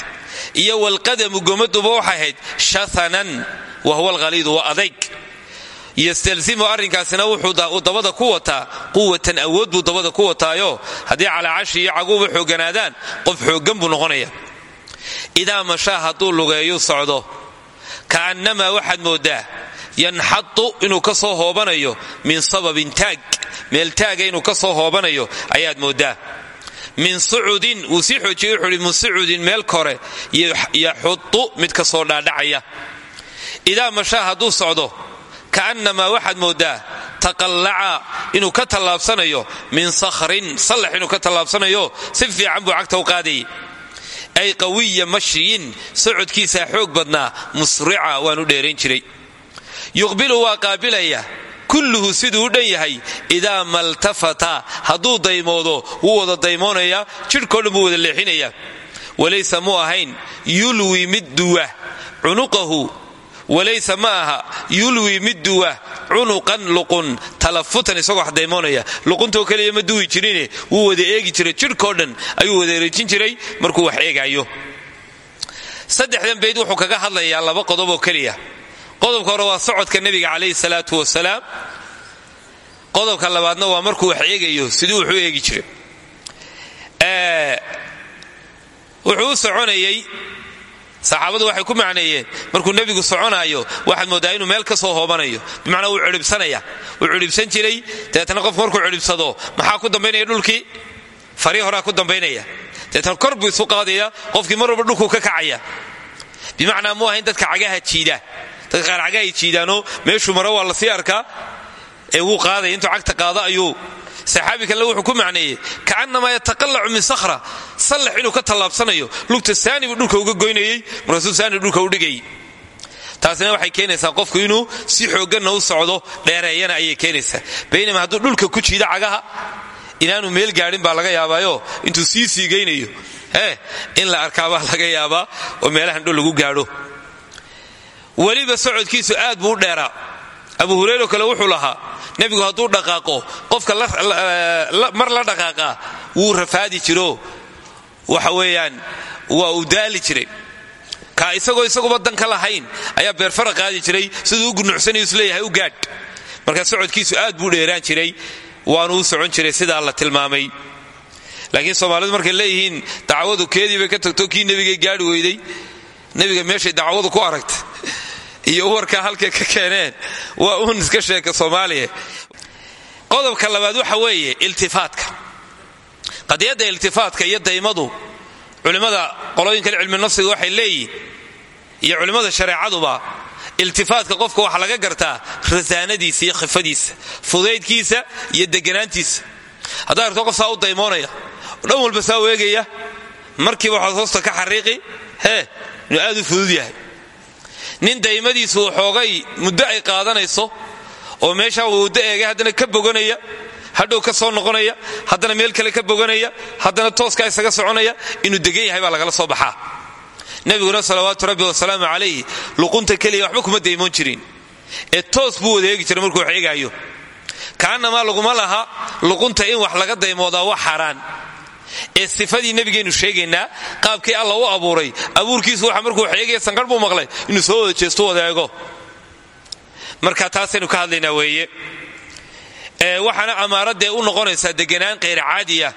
iyo walqadamu gomaduba waxay ahayd shahanan wa huwa alghaliidu waa adayg yastalsimu arrinkaasina wuxuu dabada ku wataa quwatan awood buu dabada ku wataayo. Haddii calaa cashi iyo caguuba xoogganaadaan qof xooggan buu noqonaya. Idaa mashaa hadduu lugeeyu socdo ka'annamaa waxaad mooddaa yanxadu inuu ka soo hoobanayo min sababin taag meel taaga inuu ka soo hoobanayo ayaad mooddaa min sucudin wuu sii xoojiyey wuxuu meel kore yaxudu mid ka soo dhaadhacaya. Idaa mashaa socdo ka'annamaa waxaad mooddaa taqallaca inuu ka tallaabsanayo min sakhrin sallax inuu ka tallaabsanayo si fiican buu cagta u qaadayay ay qawiya mashyin socodkiisaa xoog badnaa musrica waanu dheerayn jiray. Yuqbilu waa qaabilaya kulluhu siduu u dhan yahay idaa maltafata hadduu daymoodo wuu wada daymoonayaa jidhkao dhan buu wada leexinayaa. Walaysa muu ahayn yulwi mid duwa cunuqahu walaysa ma aha yulwi mid duwa cunuqan luqun talafutan isagoo wax daymoonaya. Luquntoo keliya ma duwi jirine wuu wada eegi jiray jidhkao dhan ayuu wada ereejin jiray markuu wax eegaayo. Saddexdan bayd wuxuu kaga hadlayaa laba qodob oo keliya. Qodobka hore waa socodka nebiga calayhi salaatu wasalaam. Qodobka labaadna waa markuu wax eegayo siduu wuxu eegi jiray. Wuxuu u soconayey saxaabadu waxay ku macneeyeen markuu nebigu soconaayo waxaad mooddaa inuu meel ka soo hoobanayo. Bimacnaa wuu cidhibsanaya wuu cidhibsan jiray. Dabeetana qofku markuu cidhibsado maxaa ku dambaynaya dhulkii? Farii horaa ku dambaynaya. Dabeetana kor buu isu qaadaya qofkii mar walba dhulkuu ka kacaya. Bimacnaa mu ahayn dadka cagaha jiida. Dadka qaar cagahay jiidaanoo meeshuu maro waa la sii arkaa. Ee wuu qaadaya intuu cagta qaado ayuu saxaabi kale wuxuu ku macneeyey kaannamaa yataqallacu min sakhra. Sallax inuu ka tallaabsanayo lugta saani buu dhulka uga goynayey markaasuu saani dhulka u dhigayay taasina waxay keenaysaa qofku inuu si xoogganna u socdo dheereeyana ayay keenaysaa. Baynama hadduu dhulka ku jiido cagaha inaanu meel gaadhin baa laga yaabaayo intuu sii siigaynayo eh in la arkaabaa laga yaabaa oo meelahan dhul lagu gaadho. Weliba socodkiisu aad buu dheeraa abu hureyro kale wuxuu lahaa nebigu hadduu dhaqaaqo qofka mar la dhaqaaqaa wuu rafaadi jiro. Waxa weeyaan waa uu daali jiray. Ka isagoo isaguba dan ka lahayn ayaa beerfara qaadi jiray siduu u gunucsanayu is leeyahay u gaadh. Marka socodkiisu aad buu dheeraan jiray waanu u socon jiray sidaa la tilmaamay. Laakiin soomaalidu markay leeyihiin dacwadu keedii ka tagto kii nebigay gaadhi weyday. Nebiga meeshay dacwadu ku aragtay iyo warkaa halkay ka keeneen. Waa uun iska sheeka soomaaliya. Qodobka labaad waxa weeye iltifaatka qadiyadda iltifaatka iyo daymadu culimmada qolooyinkan cilmi nafsiga waxay leeyihiin iyo culimmada shareecaduba iltifaatka qofka waxaa laga gartaa rasaanadiisa iyo khifadiisa fudaydkiisa iyo deganaantiisa haddaa arto qof saa u daymoonaya dhan walba saa u eegaya markiiba waxaad hoosta ka xariiqi hee inuu aad u fudud yahay nin daymadiisu waxoogay muddo ay qaadanayso oo meeshaa uu muddo eegay haddana ka boganaya hadhow ka soo noqonaya haddana meel kale ka boganaya haddana tooskaa isaga soconaya inuu degan yahay baa lagala soo baxaa. Nebiguna salawaatu rabbi wasalaamu calayh luqunta keliya waxba kuma daymoon jirin. Ee toos buu wada eegi jiray markuu wax eegaayo. Kaanamaa laguma laha luqunta in wax laga daymoodaa waa xaaraan ee sifadii nebigeennu sheegaynaa qaabkii alla u abuuray. Abuurkiisu waxa markuu wax eegaya sanqar buu maqlay. Inuu soo wada eego. Marka taasaynu ka hadlaynaa weeye. Waxaana amaaradee u noqonaysaa deganaan qayr caadiya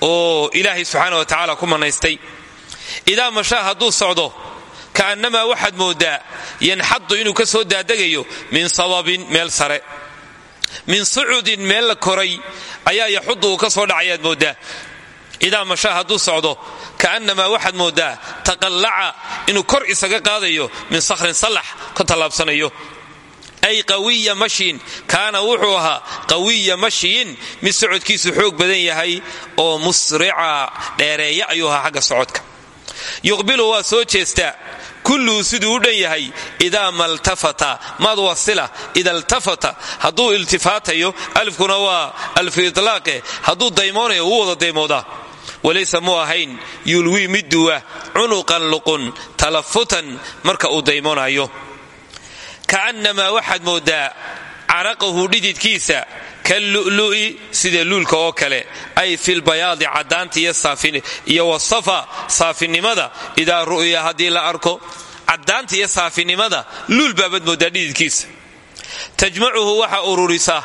oo ilaahay subxaana wa tacaala ku manaystay. Idaa mashaa hadduu socdo ka'annamaa waxaad mooddaa yanxadu inuu ka soo daadegayo min sababin meel sare. Min sucudin meel la koray ayaa yaxudu uu ka soo dhacayaad mooddaa idaa mashaa hadduu socdo ka'annamaa waxaad mooddaa taqallaca inuu kor isaga qaadayo min sakhrin sallax ka tallaabsanayo ay qawiya mashyin kaana wuxuu ahaa qawiya mashyin mid socodkiisu xoog badan yahay oo musrica dheereeya ayuu ahaa xagga socodka yuqbilu waa soo jeestaa kulluhu siduu u dhan yahay idaa maltafata maad wasila ida iltafata hadduu iltifaatayo alifkuna waa alfu itlaaqe hadduu daymoonayo wuu wada daymoodaa walaysa muu ahayn yulwii mid cunuqan luqun talafutan marka uu daymoonayo. Ka'annamaa waxaad mooddaa caraqahu dhididkiisa kallu'lu'i sida luulka oo kale ay filbayaadi caddaanta iyo wasafa saafinimada idaa ru'ya haddii la arko. Caddaanta iyo saafinimada luul baabaad mooddaa dhididkiisa. Tajmacuhu waxa ururisa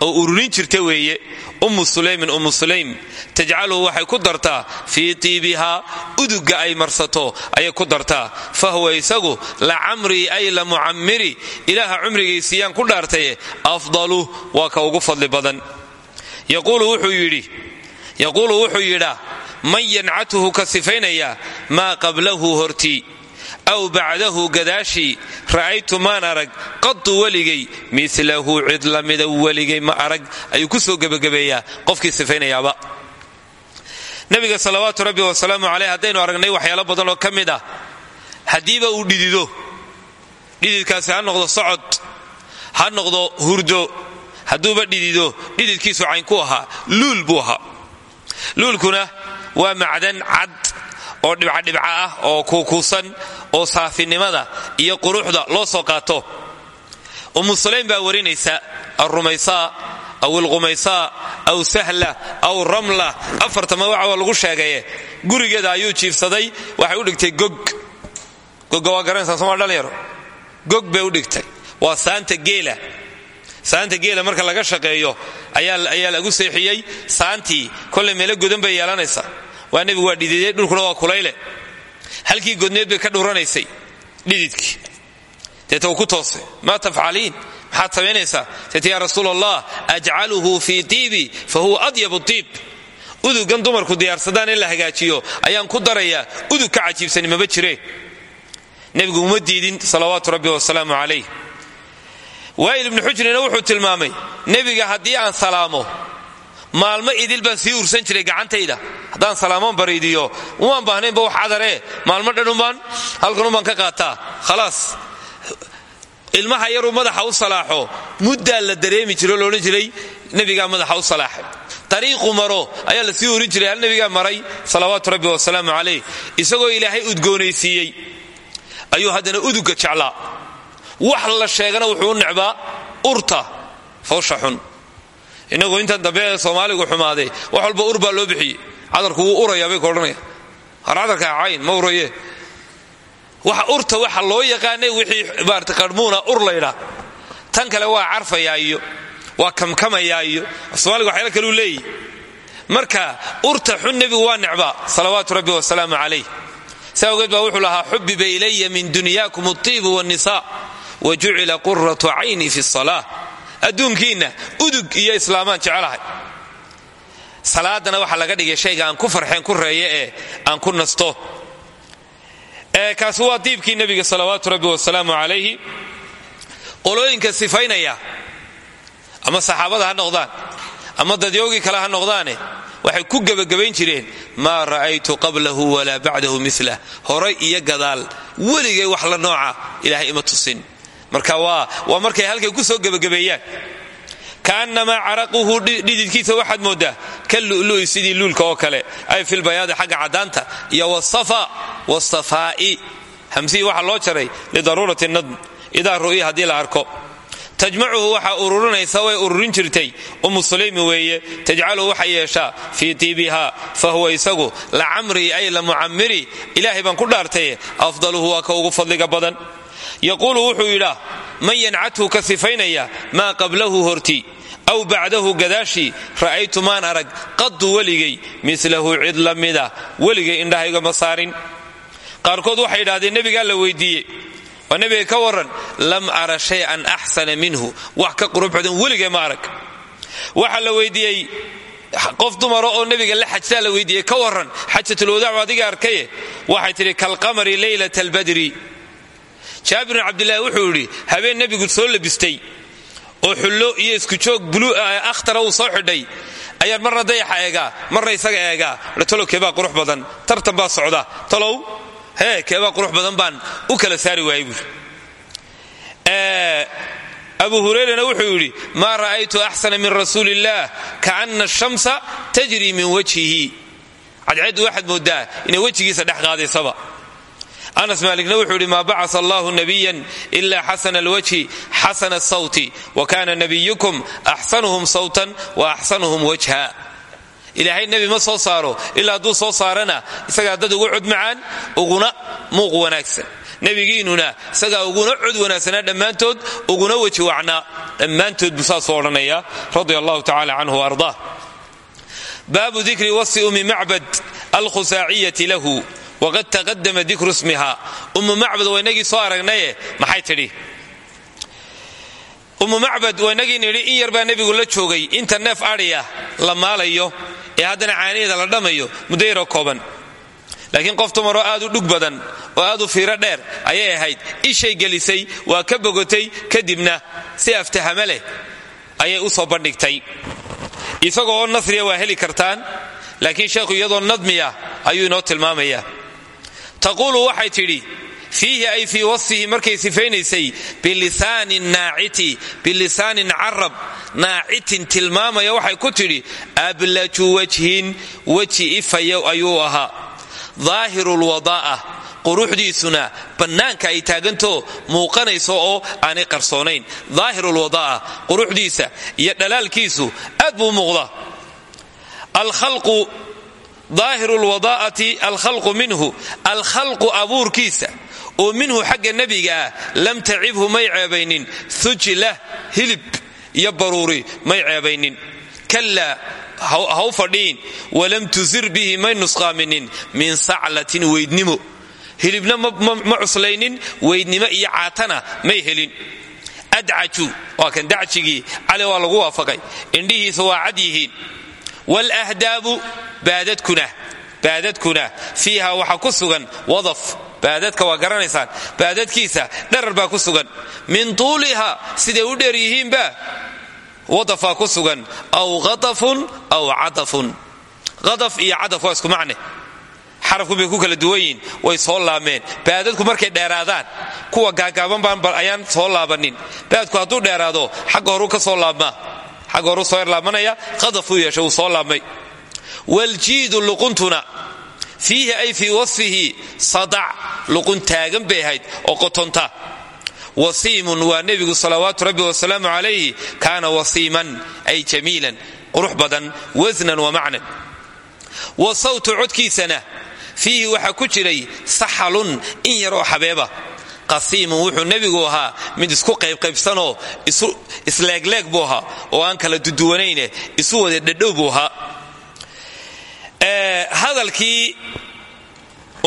oo ururin jirta weeye ummu sulaymin ummu sulaym tajcaluhu waxay ku dartaa fii tiibihaa uduga ay marsato ayay ku dartaa fa huwa isagu la camrii ay la mucammiri ilaaha cumrigaysiiyaan ku dhaartaye afdalu waa ka ugu fadli badan. Yaquulu wuxuu yidhaa man yancatuhu ka sifaynaya maa qablahu hortii aw bacdahu gadaashii ra'aytu maan arag qadu weligay milahu cid lamida weligay ma arag ayuu ku soo gebagabeeyaa qofkii sifaynayaaba nabiga salawaatu rabbi wasalaamu caleyh haddaynu aragnay waxyaalo badan oo ka mid ah haddiiba uu dhidido dhididkaasi ha noqdo socod ha noqdo hurdo hadduuba dhidido dhididkiisu caynku ahaa luul buu ahaa luulkuna waa macdan cad oo dhibcadhibca ah oo kuukuusan oo saafinimada iyo quruxda loo soo qaato. Ummu sulaym baa warinaysa alrumaysaa aw ilqumaysaa aw sahla aw ramla. Afarta magaca waa lagu sheegaye. Gurigeeda ayuu jiifsaday waxay u dhigtay gog. Goga waa garanaysaa somaa dhalinyaro gog bay u dhigtay. Waa saanta geela. Saanta geela marka laga shaqeeyo ayaa lagu seexiyey. Saantii kolay meelo godan bay yeelanaysaa waa nebigu waa dhididey dhulkuna waa kulayle. Halkii godneed ka dhuranaysay dhididkii. Deeta ku toosay maa tafcaliin? Maxaad samaynaysaa deeta yaa rasuul allah ajcaluhu fii fa huwa adyabu tiib. Udugan dumarku diyaarsadaan in la hagaajiyo ayaan ku darayaa udug ka cajiibsani maba jireen nebigu uma diidin salawaatu rabbi wasalaamu calayh. Waa'il ibnu xujrina wuxuu tilmaamay nebiga haddii aan salaamo maalmo idil baan sii ursan jiray gacantayda. Haddaan salaamoon bariidiyo umaan baahnaynba wax cadaree maalmo dhanumbaan halkanumbaan ka qaataa khalaas ilmaha yaruu madaxa u salaaxo. Muddaa la dareemi jiro loodhan jiray nebigaa madaxa u salaaxay. Dariiqu maro ayaa la sii urin jiray hal maray. Salawaatu rabbi wasalaamu calayh. Isagoo ilaahay udgoonaysiiyey. Ayuu haddana uduga wax la sheegana wuxuu u urta fawsha inagu intan dambe soomaaligu xumaaday wax walba ur loo bixiyey. Cadarku wuu urayaa bay koodhanaya har cayn ma uraye waxa urta waxa loo yaqaanay wixii maarata qarmuuna ur laydhaa tan kale waa carfayaa waa kamkamayaa iyo soomaaliga waxyaala kaluu leeyihi marka urta xun nebigu waa necbaa salawaatu rabbi wasalaamu calayh. Saa ogeed baa wuxuu lahaa xubiba min dunyaakum altiibu wannisa wa jucila quratu cayni fi salaa adduunkiinna udug iyo islaamaan jecelahay. Salaadana waxaa laga dhigay shayga aan ku farxeen ku reeye ee aan ku nasto. Kaasi waa diibkii nebiga salawaatu rabbi wasalaamu calayhi. Qolooyinka sifaynaya ama saxaabada ha noqdaan ama dadyoogii kale ha noqdaane waxay ku gebagabayn jireen maa ra'aytu qablahu walaa bacdahu milah horay iyo gadaal weligay wax la nooca ilaahay ima tusin marka waa markay halkay ku soo gebagabeeyaan. Kaannamaa caraquhu dhididkiisa waxaad mooddaa ka lu'lu'i sidii luulka oo kale. Ay filbayaadi xagga caddaanta iyo wasafa wasafaa'i. Hamsihii waxaa loo jaray lidaruurati nadm. Idaa ru'ya haddii la arko. Tajmacuhu waxaa ururinaysa way ururin jirtay. Ummu sulaymi weeye tajcaluhu waxay yeeshaa fii tiibiha fa huwa isagu lacamrii ay la mucamiri ilaahay baan ku dhaartaye afdaluhu waa ka ugu fadliga badan yaquulu wuxuu yidhaa man yancathu ka sifaynaya maa qablahu horti aw bacdahu gadaashii ra'aytu maan arag qadu weligay milahu cid la mida weligay indhahaygama saarin. Qaarkood waxay idhahdeen nebigaa la weydiiyey waa nebiga ka waran lam ara shayan axsana minhu wax ka qurux badan weligay ma arag. Waxaa la weydiiyey oo nebiga la xajtaa la weydiiyey ka waran xajatulwadaacu adiga arkaye waxay tidhi kalqamari leylat albadri jaabir cabdilaahi wuxuu yidhi habeen nebigu soo labistay oo xullo iyo iskujoog akhtara uu soo xidhay ayaan marna dayaxa eegaa marna isaga eegaa. Talow keebaa qurux badan tartan baa socda. Talow hee keebaa qurux badan baan u kala saari waayey buuri abu hurayrana wuxuu yidhi maa ra'aytu axsana min rasuuli illaah kaana ashamsa tajri min wajhihi. Cadceeddu waxaad mooddaa inay wejigiisa dhex qaadaysaba anas maalikna wuxuu yidhi maa bacasa allahu nabiyan ila xasana alwajhi xasana asawti wa kana nabiyukum axsanuhum sawtan wa axsanuhum wajha. Ilaahay nebi ma soo saaro ilaa hadduu soo saarana isagaa dad ugu cod macaan uguna muuq wanaagsan. Nebigiinuna isagaa uguna cod wanaagsanaa dhammaantood uguna weji wacnaa dhammaantood buu saasuu odhanaya radia allahu tacala canhu ardaa baabu dikri wasi umi macbad alkhusaaciyati waqad taqadama dikru smiha ummu macbad waa inagii soo aragnaye maxay tidhi ummu macbad waa inagii nidhi in yar baa nebigu la joogay inta neef adhiya la maalayo ee haddana caanaheeda la dhammayo muddo yaroo kooban laakiin qof dumaroo aad u dhug badan oo aad u fiiro dheer ayay ahayd ishay gelisay waa ka bogotay kadibna si aftahama leh ayay u soo bandhigtay isagoo oo nasriya waa heli kartaan laakiin sheekhu iyadoo nadmiya ayuu inoo tilmaamaya taquulu waxay tidhi fiihi ay fii wasfihi markay sifaynaysay bilisaanin naaciti bilisaanin carab naacitin tilmaamaya waxay ku tidhi ablaju wajhin weji ifayo ayuu ahaa daahiru lwadaa'a quruxdiisuna bannaanka ay taagantoo muuqanayso oo aanay qarsoonayn daahirulwadaa'a quruxdiisa iyo dhalaalkiisu aad buu muuqda alkhalqu daahiru lwadaa'ati alkhalqu minhu alkhalqu abuurkiisa oo minhu xagga nebiga ah lam tacibhu may ceebaynin hujlah hilib iyo baruuri may ceebaynin. Kalaa haw fadhiin walam tusir bihi may nusqaaminin min saclatin weydnimo. Hilibna ma cuslaynin weydnimo iyo caatana may helin. Adcaju waa kan dacjigii cali waa lagu waafaqay indhihiisa waa cad yihiin walahdaabu baadadkuna fiiha waxaa ku sugan wadaf baadadka waa garanaysaan baadadkiisa dharar baa ku sugan min tuuliha siday u dheer yihiinba wadafaa ku sugan aw qatafun aw cadafun qadaf iyo cadaf waa isku macne xarafku bay ku kala duwan way soo laabmeen baadadku markay dheeraadaan kuwa gaagaaban baan ayaan soo laabanin baadku hadduu dheeraado xagga horu ka soo laabmaa xagga horu soo yarlaabanaya qadafuu yeesha wuu soo laabmay. Waljiidu luquntuna fiihi ay fii wasfihi sadac luqun taagan bay ahayd oo qotonta. Wasiimun waa nebigu salawaatu rabbi wasalaamu calayhi kaana wasiiman ay jamiilan qurux badan wasnan wa macnan. Wa sawtu codkiisana fiihi waxaa ku jiray saxalun in yaroo xabeeba qasiimun wuxuu nebigu ahaa mid isku qaybqaybsanoo isleegleeg buu ahaa oo aan kala duduwanayne isu wada dhadhow buu ahaa. Hadalkii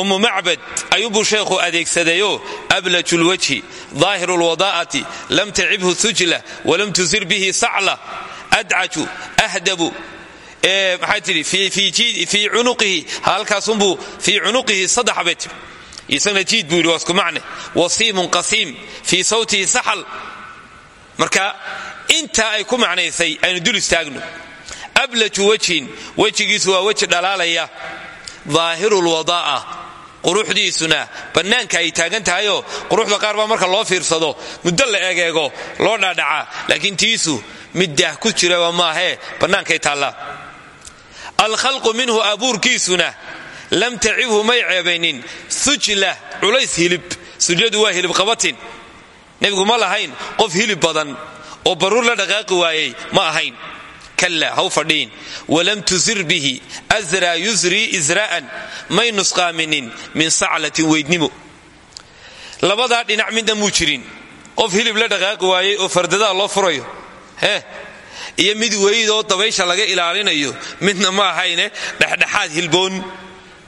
ummu macbad ayuubuu sheekhu adeegsadayo ablaju lwajhi daahiru lwadaa'ati lam tacibhu hujla walam tusir bihi sacla adcaju ahdabu. Maxay tidhi fii cunuqihi halkaasunbuu fii cunuqihi saddex bay tihi isagna jiid buu yidhi waa isku macne wasiimun qasiim fii sawtihi saxal marka intaa ay ku macnaysay aynu dul istaagno ablaju wajhin wejigiisu waa weji dhalaalaya daahiru lwadaa'a quruxdiisuna bannaanka ay taagan tahayoo quruxda qaar baa marka loo fiirsado muddo la egeego loo dhaadhacaa laakiin tiisu mid daah ku jiraba maahee bannaankay taallaa alkhalqu minhu abuurkiisuna lam tacibhu may ceebaynin sujla culays hilib sujladu waa hilib qabatin nebigu ma lahayn qof hilib badan oo baruur la dhaqaaqi waayey ma ahayn kala haw fadhiin walam tusir bihi asraa yusrii israa'an may nusqaaminin min saclatin weydnimo labadaa dhinac midna muu jirin qof hilib la dhaqaaqi waayey oo fardadaa loo furayo heh iyo mid weydoo dabaysha laga ilaalinayo midna ma ahayne dhexdhexaad hilboon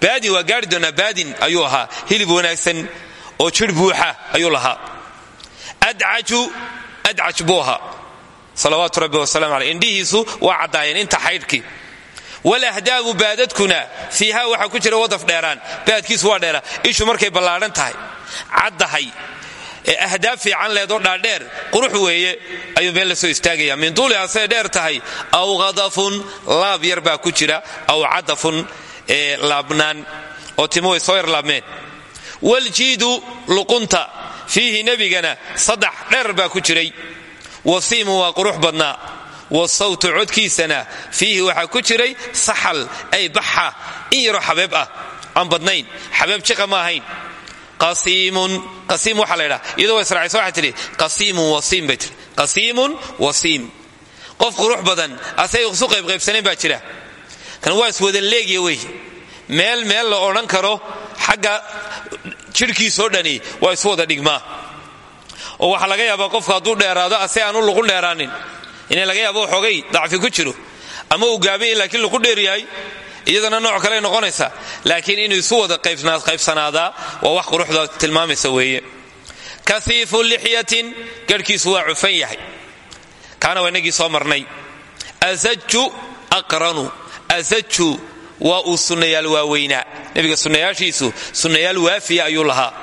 baadin waa gaari baadin ayuu ahaa hilib wanaagsan oo jir buuxa ayuu lahaa. Adcaj buu ahaa. Salawaatu rabbi wasalam aleh indhihiisu waa caddaayeen inta xaydhkii walahdaabu baadadkuna fiiha waxaa ku jira wadaf dheeraan. Baadkiisu waa dheeraa ishu markay ballaadhan tahay. Caddahay. Ee ahdaab fiican leedoo dhaadheer qurux weeye ayuu meel la soo istaagaya min tuuli asay dheer tahay aw qadafun laab yar baa ku jira aw cadafun laabnaan oo way soo yar laabmeen waljiidu luqunta fiihi nebigana saddex dheer baa ku jiray. Wasiimu waa qurux badnaa. Wasawtu codkiisana fiihi waxaa ku jiray saxal ay baxa in yaroo xabeeb ah aan badnayn xabeeb jiqa ma ahayn. Qasiimun qasiim waxaa la ydhaha iyadoo wa israacaysa waxay tidhi qasiimun wasiim bay wasiim qof qurux badan asay isu qaybqaybsanayn baa jira kan waa iswada leegya wey. Meel meel la odhan karo xagga jidhkiisoo dhani waa isu wada dhigmaa oo waxaa laga yaabaa qofku hadduu dheeraado ase aanu luqun dheeraanin. Inay laga yaabo xoogay dacfi ku jiro. Ama uu gaabay laakiin luqu dheer iyadana nooc kale noqonaysa laakiin inuu isu wada qaybsanaadaa waa wax quruxda tilmaamaysa weeye. Kaiifu lixyatin garhkiisu waa cufan yahay. Kaana waa soo marnay. Asaju aqranu asaju waa uu sunnayaal waaweynaa nebiga sunnayaashiisu sunnayaal waafiya ayuu lahaa.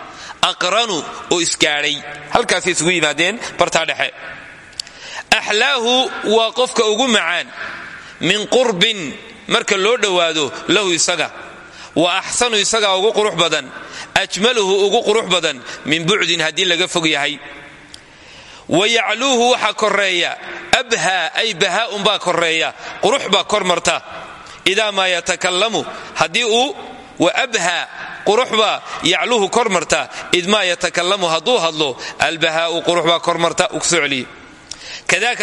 Aqranu oo isgaadhay halkaasay isugu yimaadeen bartaa dhexe. Axlaahu waa qofka ugu macaan. Min qurbin marka loo dhowaado lahu isaga. Wa axsanu isagaa ugu qurux badan. Ajmaluhu ugu qurux badan min bucdin haddii laga fog yahay. Wa yacluuhu waxaa koreeya abhaa ay bahaa'un baa koreeya qurux baa kor marta idaa maa yatakalamu haddii uu wa abhaa qurux baa yacluuhu kor marta id maa yatakalamu hadduu hadlo albahaa'u qurux baa kor marta uu ku soo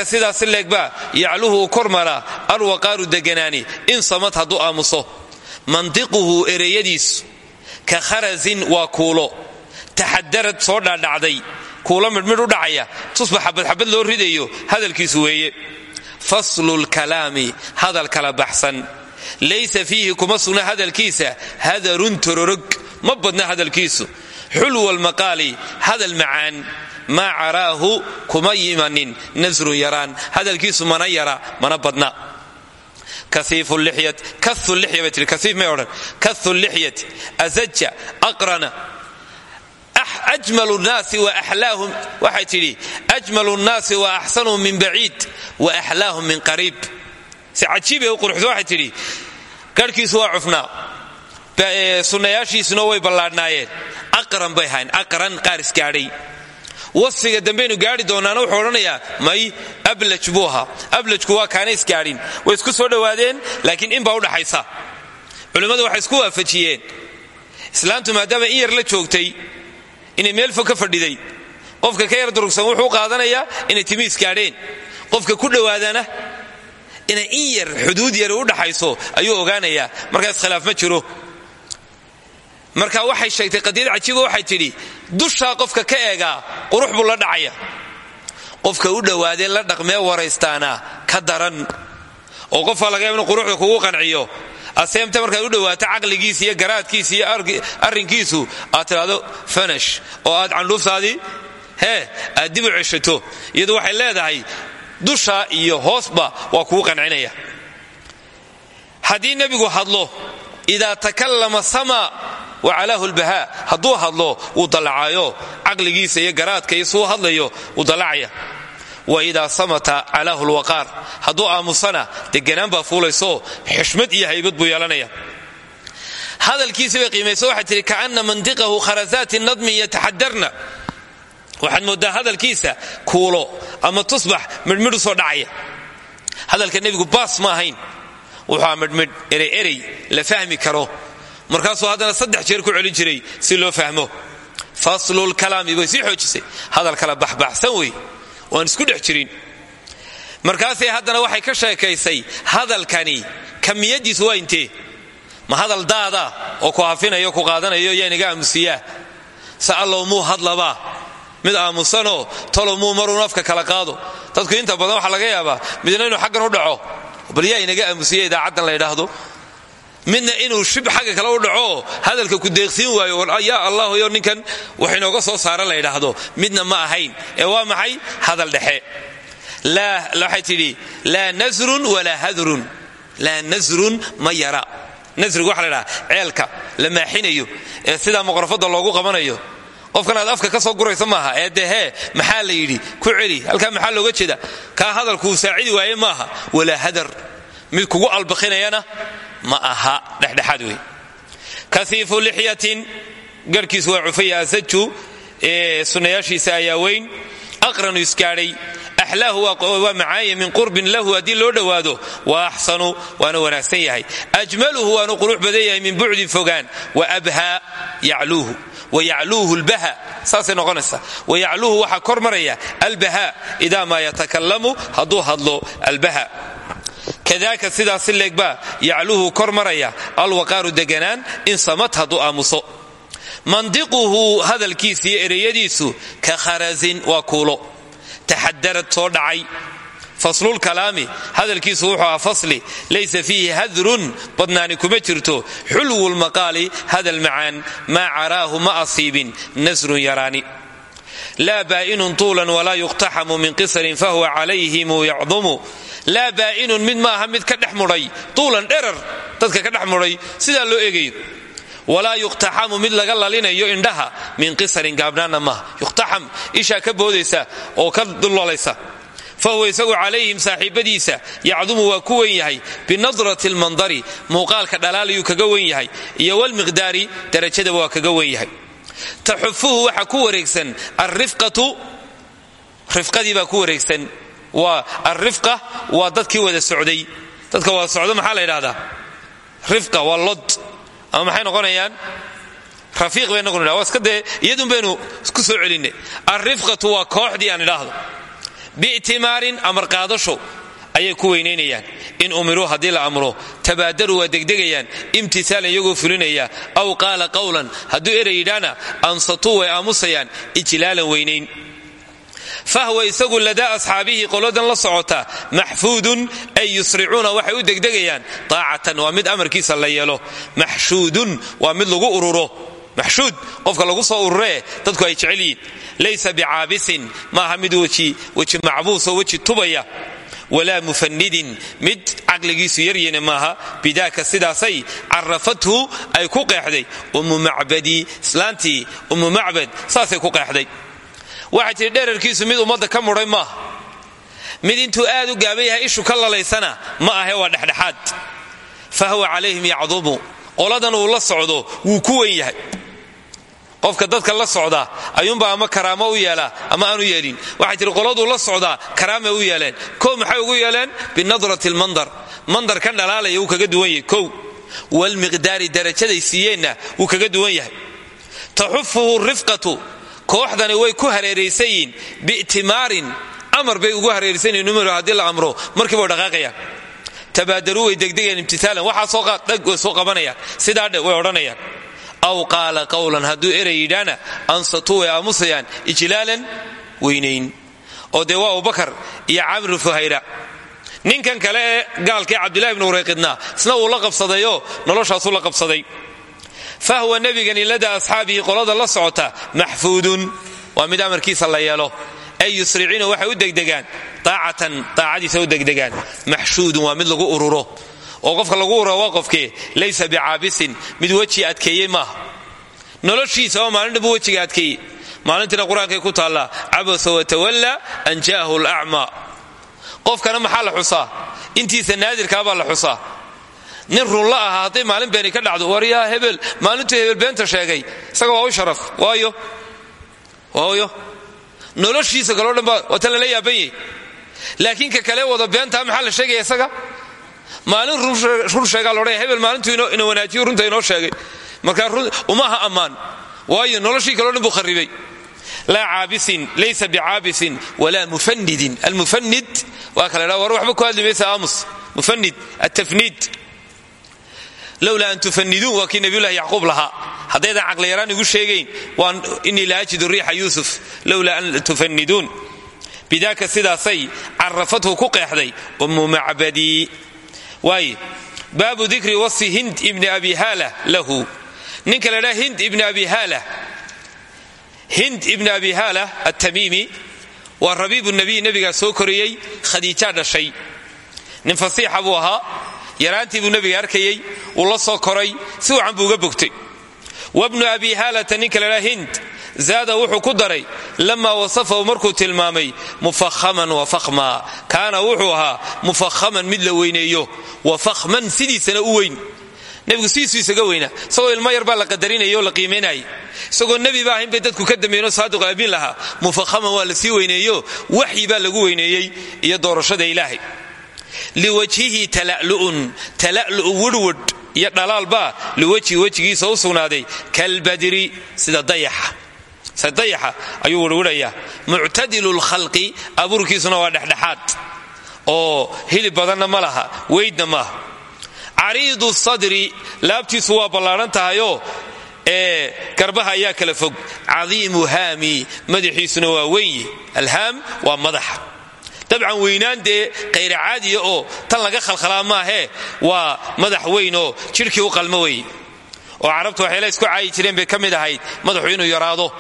sidaas leegbaa yacluhu uu kor maraa in samad hadduu aamuso mantiquhu ereyadiisu ka kharasin waa kuulo taxadarad soo dhaadhacday kuulo midhmidh u dhacaya tusba xabadxabad loo ridayo hadalkiisu weeye faslulkalaami hadal kala baxsan laysa fiihi kuma sugna hadalkiisa hadarun tororog ma badna hadalkiisu xulwa lmaqaali hadal macaan maa caraahu kuma yimanin nasrun yaraan hadalkiisu mana yara mana badna lixyati asaja aqrana ajmalu nnaasi wa axlaahum waxay tidhi ajmalu nnaasi wa axsanuhum min baciid wa axlaahum min qariib si cajiibay u quruxdo waxay tidhi garhkiisu waa cufnaa. Sunnayaashiisuna way ballaadhnaayeen. Aqran bay hayn aqran qaar isgaadhay wasfiga dambaynu gaari doonaana wuxuu odhanayaa may ablaj ablajku waa kaana isgaadhin way isku soo dhowaadeen laakiin inbaa udhaxaysa culimmadu waxay isku waafajiyeen. Islaamtu maadaama in yar la joogtay inay meel fog ka fadhiday qofka ka yar durugsan wuxuu qaadanayaa inay timi isgaadheen qofka ku dhowaadana inay in yar xuduud yar u dhaxayso ayuu ogaanayaa markaas khilaaf ma jiro. Marka waxay sheegtay qadiyad cajiiba waxay tidhi dushaa qofka ka eegaa qurux buu la dhacaya. Qofka u dhowaadee la dhaqmee waraystaana ka daran. Oo qofka laga yaaba inu quruxda kugu qanciyo. Aseemta markaad u dhowaato caqligiisa iyo garaadkiisa iyo arrinkiisu aad tidhaahdo fanash oo aad candhuuftaadii hee aad dib u ceshato. Iyadu waxay leedahay dusha iyo hoosba waa kugu qancinaya. Haddii nebigu hadlo idaa takallama sama wacalaahu lbahaa hadduu hadlo wuu dallacaayo caqligiisa iyo garaadka iyo hadlayo wuu dallacaya. Wa idaa samata calaahu lwaqaar hadduu aamusana deganaan baa fuulayso xushmad iyo haybad buu yeelanaya. Hadalkiisa bay qiimayso waxay tihi kaana mantiqahu kharasaati nadmi yataxadarna waxaad moodaa hadalkiisa kuulo ama tusbax midhmidhu soo dhacaya hadalka nebigu baas ma ahayn. Wuxua midhmidh erey erey la fahmi karo. Markaasuu haddana saddex jeer ku celin jiray si loo fahmo. Faslulkalaami bay sii xoojisay. Hadal kala baxbaxsan wey. Waan isku dhex jirin. Markaasay haddana waxay ka sheekaysay hadalkani kamiyadiisu waa intee ma hadal daada oo ku hafinayo ku qaadanayo yaa inaga aamusiyaa. Se allow muu hadlabaa mid aamusanoo talow muu maruu afka kala qaado. Dadku inta badan waxaa laga yaabaa midna inuu xaggan u dhaco. Bal yaa inaga aamusiya idaacaddan la ydhaahdo inuu shib xagga kale u dhaco hadalka ku deeqsiin waayo yaa allah yo ninkan wax inooga soo saara la midna ma ahayn. Ee waa maxay? Hadal dhexe. Waxay tidhi laa nasrun walaa hadrun. Laa nasrun ma yara. Waxa la ydhaha ceelka la maaxinayo ee sidaa loogu qabanayo qofkan aad afka ka soo guraysa maaha ee dee hee maxaa la yidhi? Ku celi halkaa maxaa looga jeeda kaa hadalkuu saacidi waaye maaha walaa hadar mid kugu albaqinayana ma aha dhexdhexaad wey kaiifu lixyatin garhkiisu waa cufaya asaju sunnayaashiisa ayaa weyn aqranu isgaadhay axlaahu waa macaaya min qurbin lahu haddii loo dhowaado wa axsanu waana wanaagsan yahay. Ajmaluhu waanu qurux badan min bucdin fogaan wa abhaa yacluuhu wayacluuhu lbaha saasay noqonaysaa wayacluuhu waxaa kor maraya albaha idaa maa yatakalamu hadduu hadlo albaha kadaaka sidaasi leegbaa yacluuhu kor maraya alwaqaaru deganaan in samad hadduu aamuso mandiquhu hadalkiisa iyo ereyadiisu ka kharasin waa kuulo taxadarad soo dhacay faslulkalaami hadalkiisu wuxuu aha fasli laysa fiihi hadrun badnaani kuma jirto xulwu lmaqaali hadal macaan maa caraahu ma asiibin nasrun yaraani. Laa baa'inun tuulan walaa yuqtaxamu min qisarin fahuwa calayhimu yacdumu. Laa baa'inun mid maaha mid ka dhex mudhay tuulan dherar dadka ka dhex mudhay sidaa loo eegayo. Walaa yuqtaxamu mid laga lalinayo indhaha min qisarin gaabnaanna maaha yuqtaxam ishaa ka boodaysa oo ka dullolaysa fa huwa isagu calayhim saaxiibadiisa yacdumu waa ku wen yahay binadrati lmandari muuqaalka dhalaalayuu kaga wen yahay iyo walmiqdaari darajadaba waa kaga wen yahay taxufuhu waxa ku wareegsan alrifqatu rifqadii baa ku wareegsan waa alrifqa waa dadkii wada socday dadka wada socdo maxaa la yidhahdaa rifqa waa lod ama maxay noqonayaan rafiiq bay noqon waa iska dee iyadun bi'timaarin amar qaadasho ayay ku weynaynayaan in umiruu haddii la amro tabaadaruu waa degdegayaan imtisaalan iyagoo fulinaya aw qaala qawlan hadduu erey yidhaana ansatuu way aamusayaan ijlaalan weynayn fahwa isagu ladaa asxaabihi qoladan la socota maxfuudun ay yusricuuna waxay u degdegayaan taacatan waa mid amarkiisa la yeelo maxshuudun waa mid lagu ururo. Maxshuud qofka lagu soo ururee dadku ay jecel yihiin laysa bicaabisin maaha mid weji macbuusoo weji tubaya walaa mufanidin mid caqligiisu yaryana maaha bidaaka sidaasay carafathu ay ku qeexday ummu macbadi islaantii ummu macbad saasay ku qeexday waxay tihi dherarkiisu mid ummadda ka mudhay maaha mid intuu aad u gaaban yahay ishu ka lalaysana ma ahe waa dhexdhexaad fa huwa calayhim yacdumu qoladan uu la socdo wuu ku wen yahay qofka dadka la socda ayuunbaa ama karaamo u yeelaa ama aanu yeelin. Waxay tihi qoladuu la socdaa karaamay u yeeleen. Kow maxay ugu yeeleen? Binadrati lmandar mandar kan dhalaalaya wuu kaga duwan yahay kow. Walmiqdaari darajaday siiyeenna wuu kaga duwan yahay. Taxufuhu rifqatu. Kooxdani way ku hareeraysan yihiin bi'timaarin bay ugu hareeraysan yihiin numero haddii la amro. Markiiba dhaqaaqayaan tabaadaruu way degdegayaan imtitaalan waxaa soo qabanayaan. Sidaa dhe way odhanayaan aw qaala qawlan hadduu erey yidhaana ansatuu way aamusayaan ijlaalan weynayn oo dee waa abubakar iyo camru fuhayra ninkan kale ee gaalkaee cabdillahi ibnu urayqidna isna uu la qabsadayoo noloshaasuu la qabsaday fahwa nebigani lada asxaabihi qolada la socota maxfuudun waa mid amarkiisa la yeelo ay yusriciina waxay u degdegaan aacatan aacadiisa u degdegaan maxshuudun waa mid lagu ururo oo qofka lagu ururo waa qofkee laysa bicaabisin mid weji adkeeyey maaha. Noloshiisa oo maalin dhanbu wejiga adkeeyey. Maalintiina qur'aankay ku taallaa cabasa watawalla an ja'ahu lacmaa qofkana maxaa la xusaa? Intiisa naadirkaabaa la xusaa. Nin runla ahaa hadday maalin beeni ka dhacdo waryaa hebel maalintuu hebel beenta sheegay. Isaga waa u sharaf. Waayo. Waayo. Noloshiisa kaleo dhan baa waa tan lala yaaban yahy laakiin ka kale wada beentaa maxaa la sheegaya isaga maalin run sheegaa loodhaya hebel maalintuu ina wanaajiyo runta inoo sheegay. Markaa umaha ammaan waayo noloshii kaleo dhan buu kharibay laa caabisin laysa bicaabisin walaa mufanidin almufanid waa kala dha war waxba ku hadli maysa aamus. Mufanid altafniid lowlaa an tufaniduun waa kii nabiyulahi yacquub lahaa. Haddaydan caqliyaraan igu sheegayn waan inii la ajidu riixa yuusuf. Lowlaa an tufaniduun bidaaka sidaasay carafathu ku qeexday ummu macbadii waaye baabu dikri wasfi hind ibni abi haala lahu. Ninka la dhaa hind ibni abi haala hind ibni abi haala atamiimi waa rabiibu nabiy nabigaa soo koriyey khadiijaa dhashay. Nin fasiixa buu ahaa yaraantii buu nebiga arkayey wuu la soo koray si wacan buu uga bogtay. Wabnu abi haalata ninka la hind zaada wuxuu ku daray lamaa wasafahu markuu tilmaamay mufahaman wa fakhma. Kaana wuxuu ahaa mufahaman mid la weyneeyo wa fakhman sidiisana u weyn. Isaga weynaa isagoo ilmo yar baa la qadarinaya la qiimaynayay isagoo nebi ba ahayn bay dadku ka dambeeyeenoo saadiqu abiin lahaa mufahaman waa la sii weyneeyo waxyi baa lagu weyneeyey iyo doorashada ilaahay. Liwajhihi tala'lu'un tala'lu'u wirwidh iyo dhalaalbaa liwajhi wejigiisa u sugnaaday kalbadri sida dayaxa sida dayaxa ayuu wirwidhayaa muctadilu lkhalqi abuurkiisuna waa dhexdhexaad. Oo hilib badanna ma laha weydna maaha cariidu sadri laabtiisu waa ballaadhan tahayoo ee garbaha ayaa kala fog. Cadiimu haami madaxiisuna waa weynyi alhaam waa madaxa dabcan weynaan dee qayra caadiya oo tan laga khalkhalaa maahee waa madax weyn oo u qalmo wey. Oo carabtu waxayla isku caayi jireen bay ka mid ahayd madaxu inuu yaraado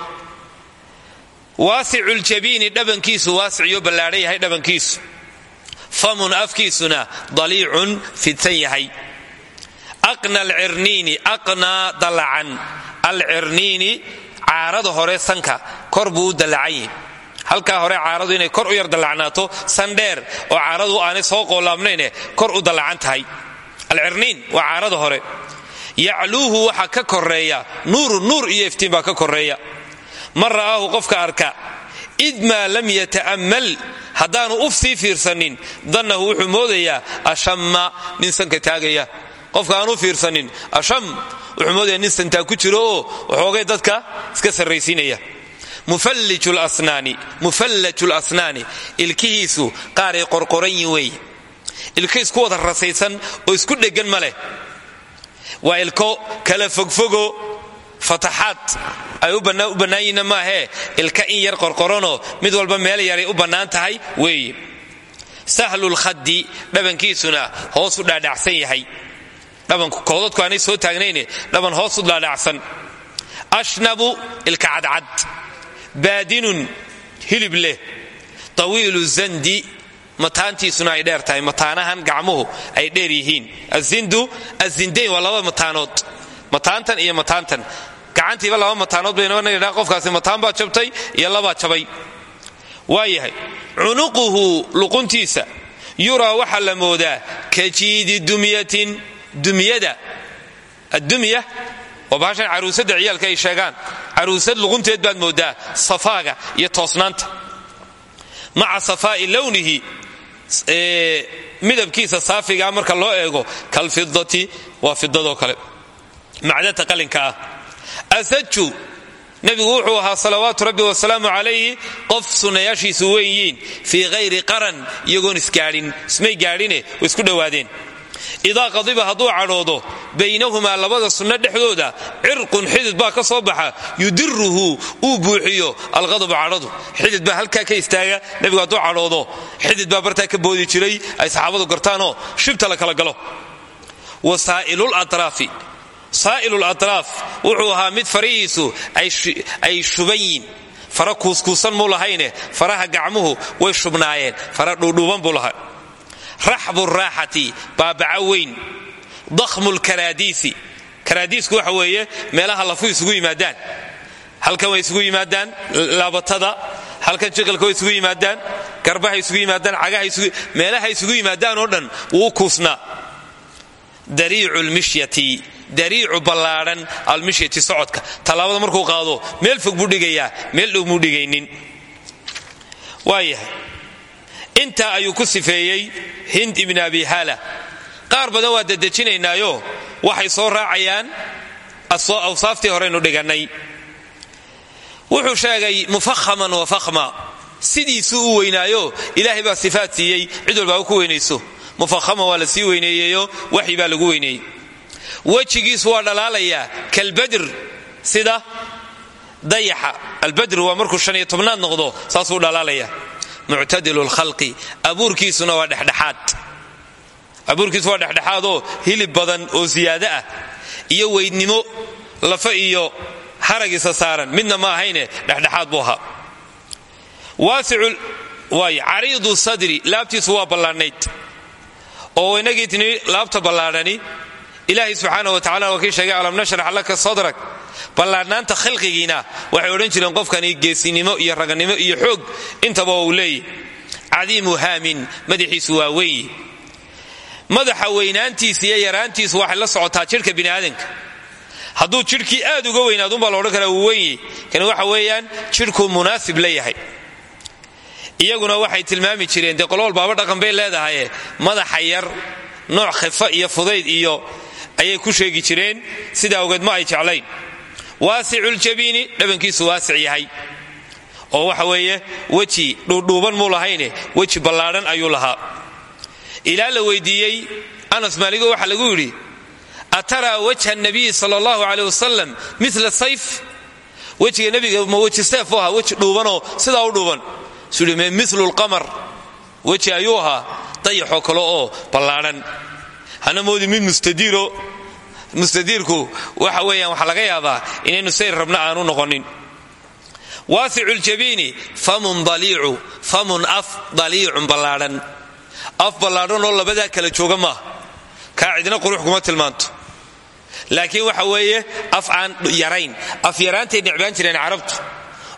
waasiculjabiini dhabankiisu waasiciyo ballaadhan yahay dhabankiisu. Famun afkiisuna daliicun fidsan yahay. Aqna alcirniini aqnaa dallacan alcirniini caarada hore sanka kor buu u dallacan halkaa hore caaradu inay kor u yar dallacnaato san dheer oo caaradu aanay soo qoolaabnayne kor u dallacan tahay. Alcirniin waa caarada hore. Yacluuhu waxa ka koreeya nuuru nuur iyo iftiin baa ka koreeya man ra'aahu qofka arka id maa lam yata'ammal haddaanu uf sii fiirsanin. Dannahu wuxuu moodayaa ashamma nin sanka taagaya. Qofka aan u fiirsanin asham wuxuu moodaya nin santaa ku jiro oo waxoogay dadka iska sarraysiinaya. Mufallaju lasnaani ilkihiisu qaaray qorqoran yin wey. Ilko isku wada rasaysan oo isku dheggan ma leh. Waa ilko kala fogfogo fataxaad. Ay u bannaan yihinna maahee ilka in yar qorqoranoo mid walba meel yaray u bannaan tahay weeye sahlulkhaddi dhabankiisuna hoos u dhaadhacsan yahay. Dhabanku koodadku aanay soo taagnayne dhaban hoos u dhaadhacsan ashnabu ilka cadcad. Baadinun hilib leh. Tawiilu zandi mataantiisuna ay dheer tahay. Mataanahan gacmuhu ay dheer yihiin. Azindu azindayn waa laba mataanood. Mataantan iyo mataantan gacantiiba laba mataanood baynadha qofkaasi mataan baa jabtay iyo labaa jabay. Waayahay cunuquhu luquntiisa yuraa waxaa la moodaa ka jiidi dumyatin dumyada addumya waa bahashan ciyaalka ay sheegaan. Caruusad luqunteed baad moodaa safaaga iyo toosnaanta. Maca safaa'i lownihi midabkiisa saafigaa marka loo eego kalfidati waa fidadoo kale. Macdata qalinka ah asaju nebigu wuxuu ahaa salawaatu rabbi wasalaamu calayhi qof sunnayaashiisu weynyiin fii hayri qaran iyagoon isgaadhin ismay gaadhine isku dhowaadeen. Idaa qadiba hadduu cadhoodo baynahumaa labada sunno dhexdooda cirqun xidid baa ka soo baxa yudiruhu uu buuxiyo alqadabu cadhadu. Xidid baa halkaa ka istaaga nebigu hadduu cadhoodo xidid baa bartaa ka boodi jiray ay saxaabadu gartaanoo shibta la kala galo. Wa saa'ilulatraafi saa'ilulatraaf wuxuu ahaa mid farihiisu ay shuban yiin fara kuuskuusan muu lahayne faraha gacmuhu way shubnaayeen fara dhuudhuuban buu lahaa. Raxbu raaxati baabaca weyn. Dakhmu lkaraadiisi karaadiisku waxa weeye meelaha halkan way isugu yimaadaan laabatada. Halkan jiqilka way isugu yimaadaan garbaha isugu yimaadaan cagaha meelaha isugu yimaadaan oo dhan wuu kuusnaa. Dariicu lmishyati dariicu ballaadhan almishyati socodka. Tallaabada markuu qaado meel fog buu dhigayaa meel dhow muu dhigaynin. Waayahay intaa ayuu ku sifeeyey hind ibn abi hala. Qaar badan waa dedejinaynaayo waxay soo raacayaan awsaaftii horeynu dhigannay. Wuxuu sheegay mufahaman wa fahma sidiisuu u weynaayo ilaahay baa sifaad siiyey cid walbaa ku weynayso. Mufahama waa la sii weyneeyeyo waxyi baa lagu weyneeyey wejigiisu waa dhalaalayaa kalbadr. Sida dayaxa. Albadr waa markuu shan iyo tobnaad noqdo saasuu dhalaalaya. Muctadilu lkhalqi abuurkiisuna waa dhexdhexaad. Abuurkiisu waa dhexdhexaadoo hilib badan oo siyaado ah iyo weydnimo lafa iyo haragiisa saaran. Midna ma ahayne dhexdhexaad buu ahaa. Waay cariidu sadri laabtiisu waa ballaadhnayd. Oo inagii tini laabta ballaadhani ilaahay subxaana wa tacala waa kii sheegay alam nashrax laka sadrak? Ballaadhnaanta khalqigiina waxay odhan jireen qofkani geesinimo iyo raganimo iyo xoog. Intaba uu leeyahy cadiimu haamin madaxiisu waa weeye madaxa iyo yaraantiisu waxay la socotaa jidhka biniaadanka. Hadduu jidhkii aad uga weynaadunbaa la odhan karaa wuu wenye kani waxa weeyaan jidhkuu munaasib la iyaguna waxay tilmaami jireen dee baaba dhaqan bay leedahaye madaxa yar nooc khifa iyo fudayd iyo ayay ku sheegi jireen sidaa ogeed ma ay jeclayn. Waasiculjabiini dhabankiisu waasic yahay. Oo waxa weeye weji dhuudhuuban muu lahayne weji ballaadhan ayuu lahaa. Ilaa la weydiiyey anas maaligo waxaa lagu yidhi ataraa wajha nabiyi sal allahu caleh wasalam mila sayf? Wejiga nebiga ma weji seef u ahaa weji dhuubanoo sidaa u dhuuban. Suu yidhi milu lqamar weji ayuu ahaa dayaxoo kale oo ballaadhan hana moodi mid mustadiiro. Waxa weeyaan waxaa laga yaabaa inaynu sayr rabna aanu noqonin. Waasicu ljabiini famun daliicu famun af daliicun ballaadhan af ballaadhan oo labadaa kala jooga maaha kaa cidna qurux kuma tilmaanto. Laakiin waxa weeye af aan yarayn af yaraantay necbaan jireen carabtu.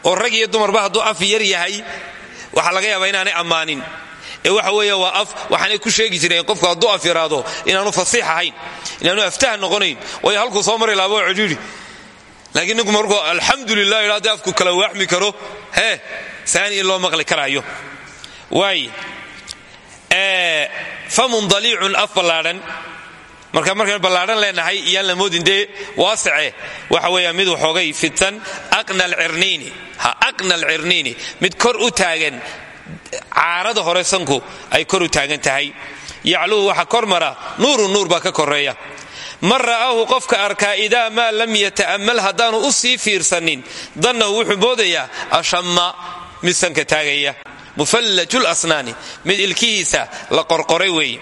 Oo rag iyo dumarba hadduu af yar yahay waxaa laga yaabaa inaanay ammaanin ee waxa weeye waa af waxaanay ku sheegi jireen qofku hadduu af yaraado inaanu fasiix ahayn inaanu aftaha noqonayn waayo halkuu soo mari laaba oo laakiin ninku markuu alxamdulilah idha haddii afku kala waaxmi karo hee saani in maqli karaayo. Waay famun daliicun af ballaadhan marka markaan leenahay iyaan la moodin dee waxa weeya mid waxoogay fitan aqna alcirniini mid kor u taagan caarada hore sanku ay kor u taagan tahay. Yacluhu waxa kor mara nuurun nuur ka koreeya man qofka arkaa idaa maa lam yata'ammal haddaanu u sii fiirsanin dannahu wuxuu moodayaa ashamma mid taagaya. Mufallajul asnaani mid ilkihiisa la qorqoray weeye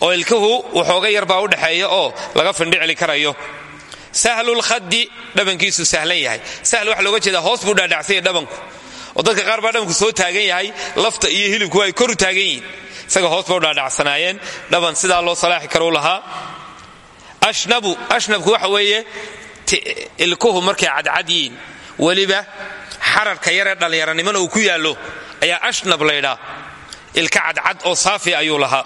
oo ilkuhu waxooga yarbaa u dhexeeya oo laga findhicli karayo. Sahlulkhadi dhabankiisu sahlan yahay. Sahl waxa looga jeeda hoos buu dhaadhacsanya dhabanku oo dadka qaar baa dhabanku soo taagan yahay lafta iyo hilibku ay koru taagan yihiin. Isaga hoos ba u dhaadhacsanaayeen dhaban sidaa loo salaaxi karuu lahaa. Ashnabku waxa weeye ilkuhu markay cadcad yihiin weliba xararka yaree dhallinyaranimana uu ku yaallo ayaa ashnab laydhaa ilka cadcad oo saafi ayuu lahaa.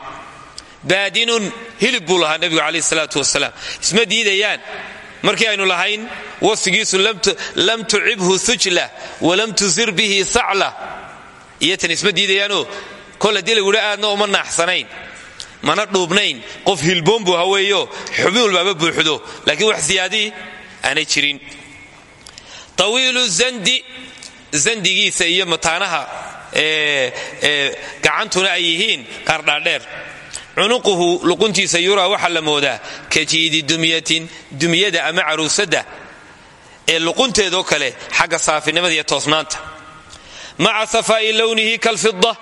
Baadinun hilib buu lahaa nebigu calayh salaatu wasalaam. Isma diidayaan markii aynu lahayn wasfigiisu lam tucibhu sujla walam tusir bihi sacla. Iyo tan isma diidayaanoo kol haddii aadna uma naaxsanayn mana dhuubnayn. Qof hilboon buu haweeyo xubin walbaaba buuxdo laakiin wax siyaadii aanay jirin. Tawiilu zandi zandigiisa iyo mataanaha gacantuna ay yihiin qaardhaadheer cunuquhu luquntiisa yuraa waxaa la moodaa ka jiidi dumyatin dumyada ama caruusadda ee luqunteedoo kale xagga saafinimada iyo toosnaanta. Maca safaa'i lownihi kalfida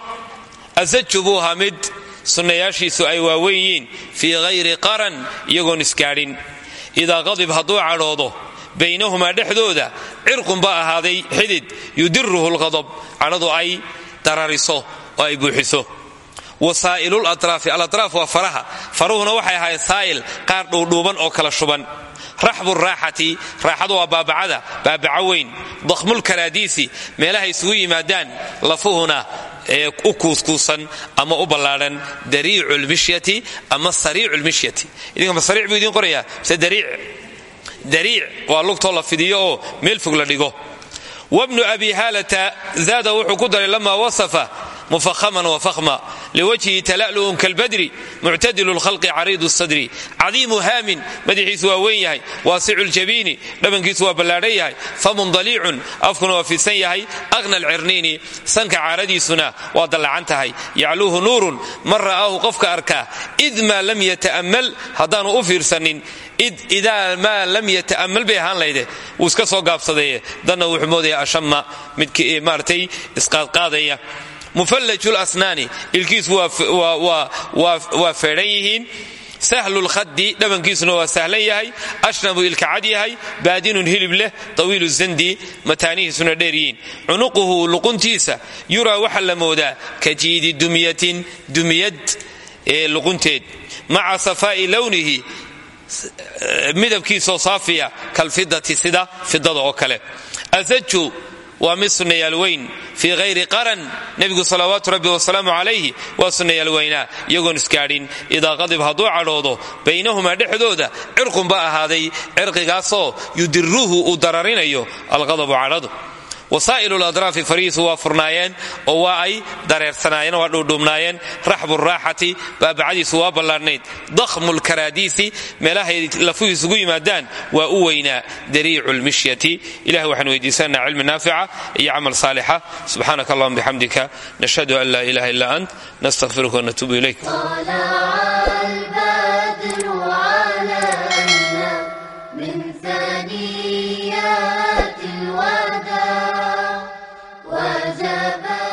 asaju buu ahaa mid sunnayaashiisu ay waaweyn yihiin fii hayri qaran iyagoon isgaadhin. Idaa qadib hadduu cadhoodo baynahumaa dhexdooda cirqun baa ahaaday xidid yudiruhu lqadab cadhadu ay darariso oo ay buuxiso wasaa'ilulatraafi alatraaf waa faraha. Faruhuna waxay ahaayeen saa'il qaar dhuudhuuban oo kala shuban. Raxbu raaxati raaxadu waa baabacada baabaco weyn. Dakhmulkaraadiisi meelahay isugu yimaadaan lafuhuna ee u kuuskuusan ama u ballaadhan dariicu lmishyati ama sariicu lmishyati idinka ma sariic buu idiin qorayaa? Mise dariic? Dariic waa lugtoo la fidiyo oo meel fog la dhigo. Wabnu abi haalata zaada wuxuu ku daray mufahman wafahma liwajhihi tala'lu'un kalbadri muctadilu lkhalqi cariidu sadri cadiimu haamin madaxiisu waa weyn yahay waasicu ljabiini dhabankiisu waa ballaadhan yahay famun daliicun afkuna waa fidsan yahay aqna alcirniini sanka caaradiisuna waa dallacan tahay yacluuhu nuurun man ra'aahu qofka arkaa id maa lam yata'ammal haddaanu u fiirsanin id idaa maa lam yata'ammal bay ahaan layde wuu iska soo gaabsadeeye danna wuxuu moodaya ashamma mid maaratay isqaadqaadaya mufallaju lasnaani ilkiisu waa feedhan yihiin sahlulkhadi dhabankiisuna waa sahlan yahay ashnabu ilkacad yahay baadinun hilib leh tawiilu zandi mataanihiisuna dheer yihiin cunuquhu luquntiisa yuraa waxaa la moodaa ka jiidi dumyatin luqunteed maca safaa'i lownihi midabkiisoo saafiya kalfidati sida fidada oo kale asaju waa mid sunnayaal weyn fii hayri qaran nebigu salawaatu rabbi wasalaamu calayhi waa sunnayaal weynaa iyagoon isgaadhin idaa qadib hadduu cadhoodo baynahumaa dhexdooda cirqun ba ahaaday cirqigaasoo yudiruhu uu dararinayo alqadabu cadhadu wasaa'iluuladraafi fariisu waa furnaayeen oo waa ay dareersanaayeen waa dhuudhuubnaayeen raxburaaxati baabacadiisu waa ballaadhnayd dakhmulkaraadiisi meelahay lafuhiisugu yimaadaan waa u weynaa dariiculmishyati ilahi waxaan weydiisanaa cilmi naafica iyo camal saalixa subxaanaka allahum bixamdika nashhadu an laa ilaha illa ant nastaqfiruka wanatuubu ilayk من Baba.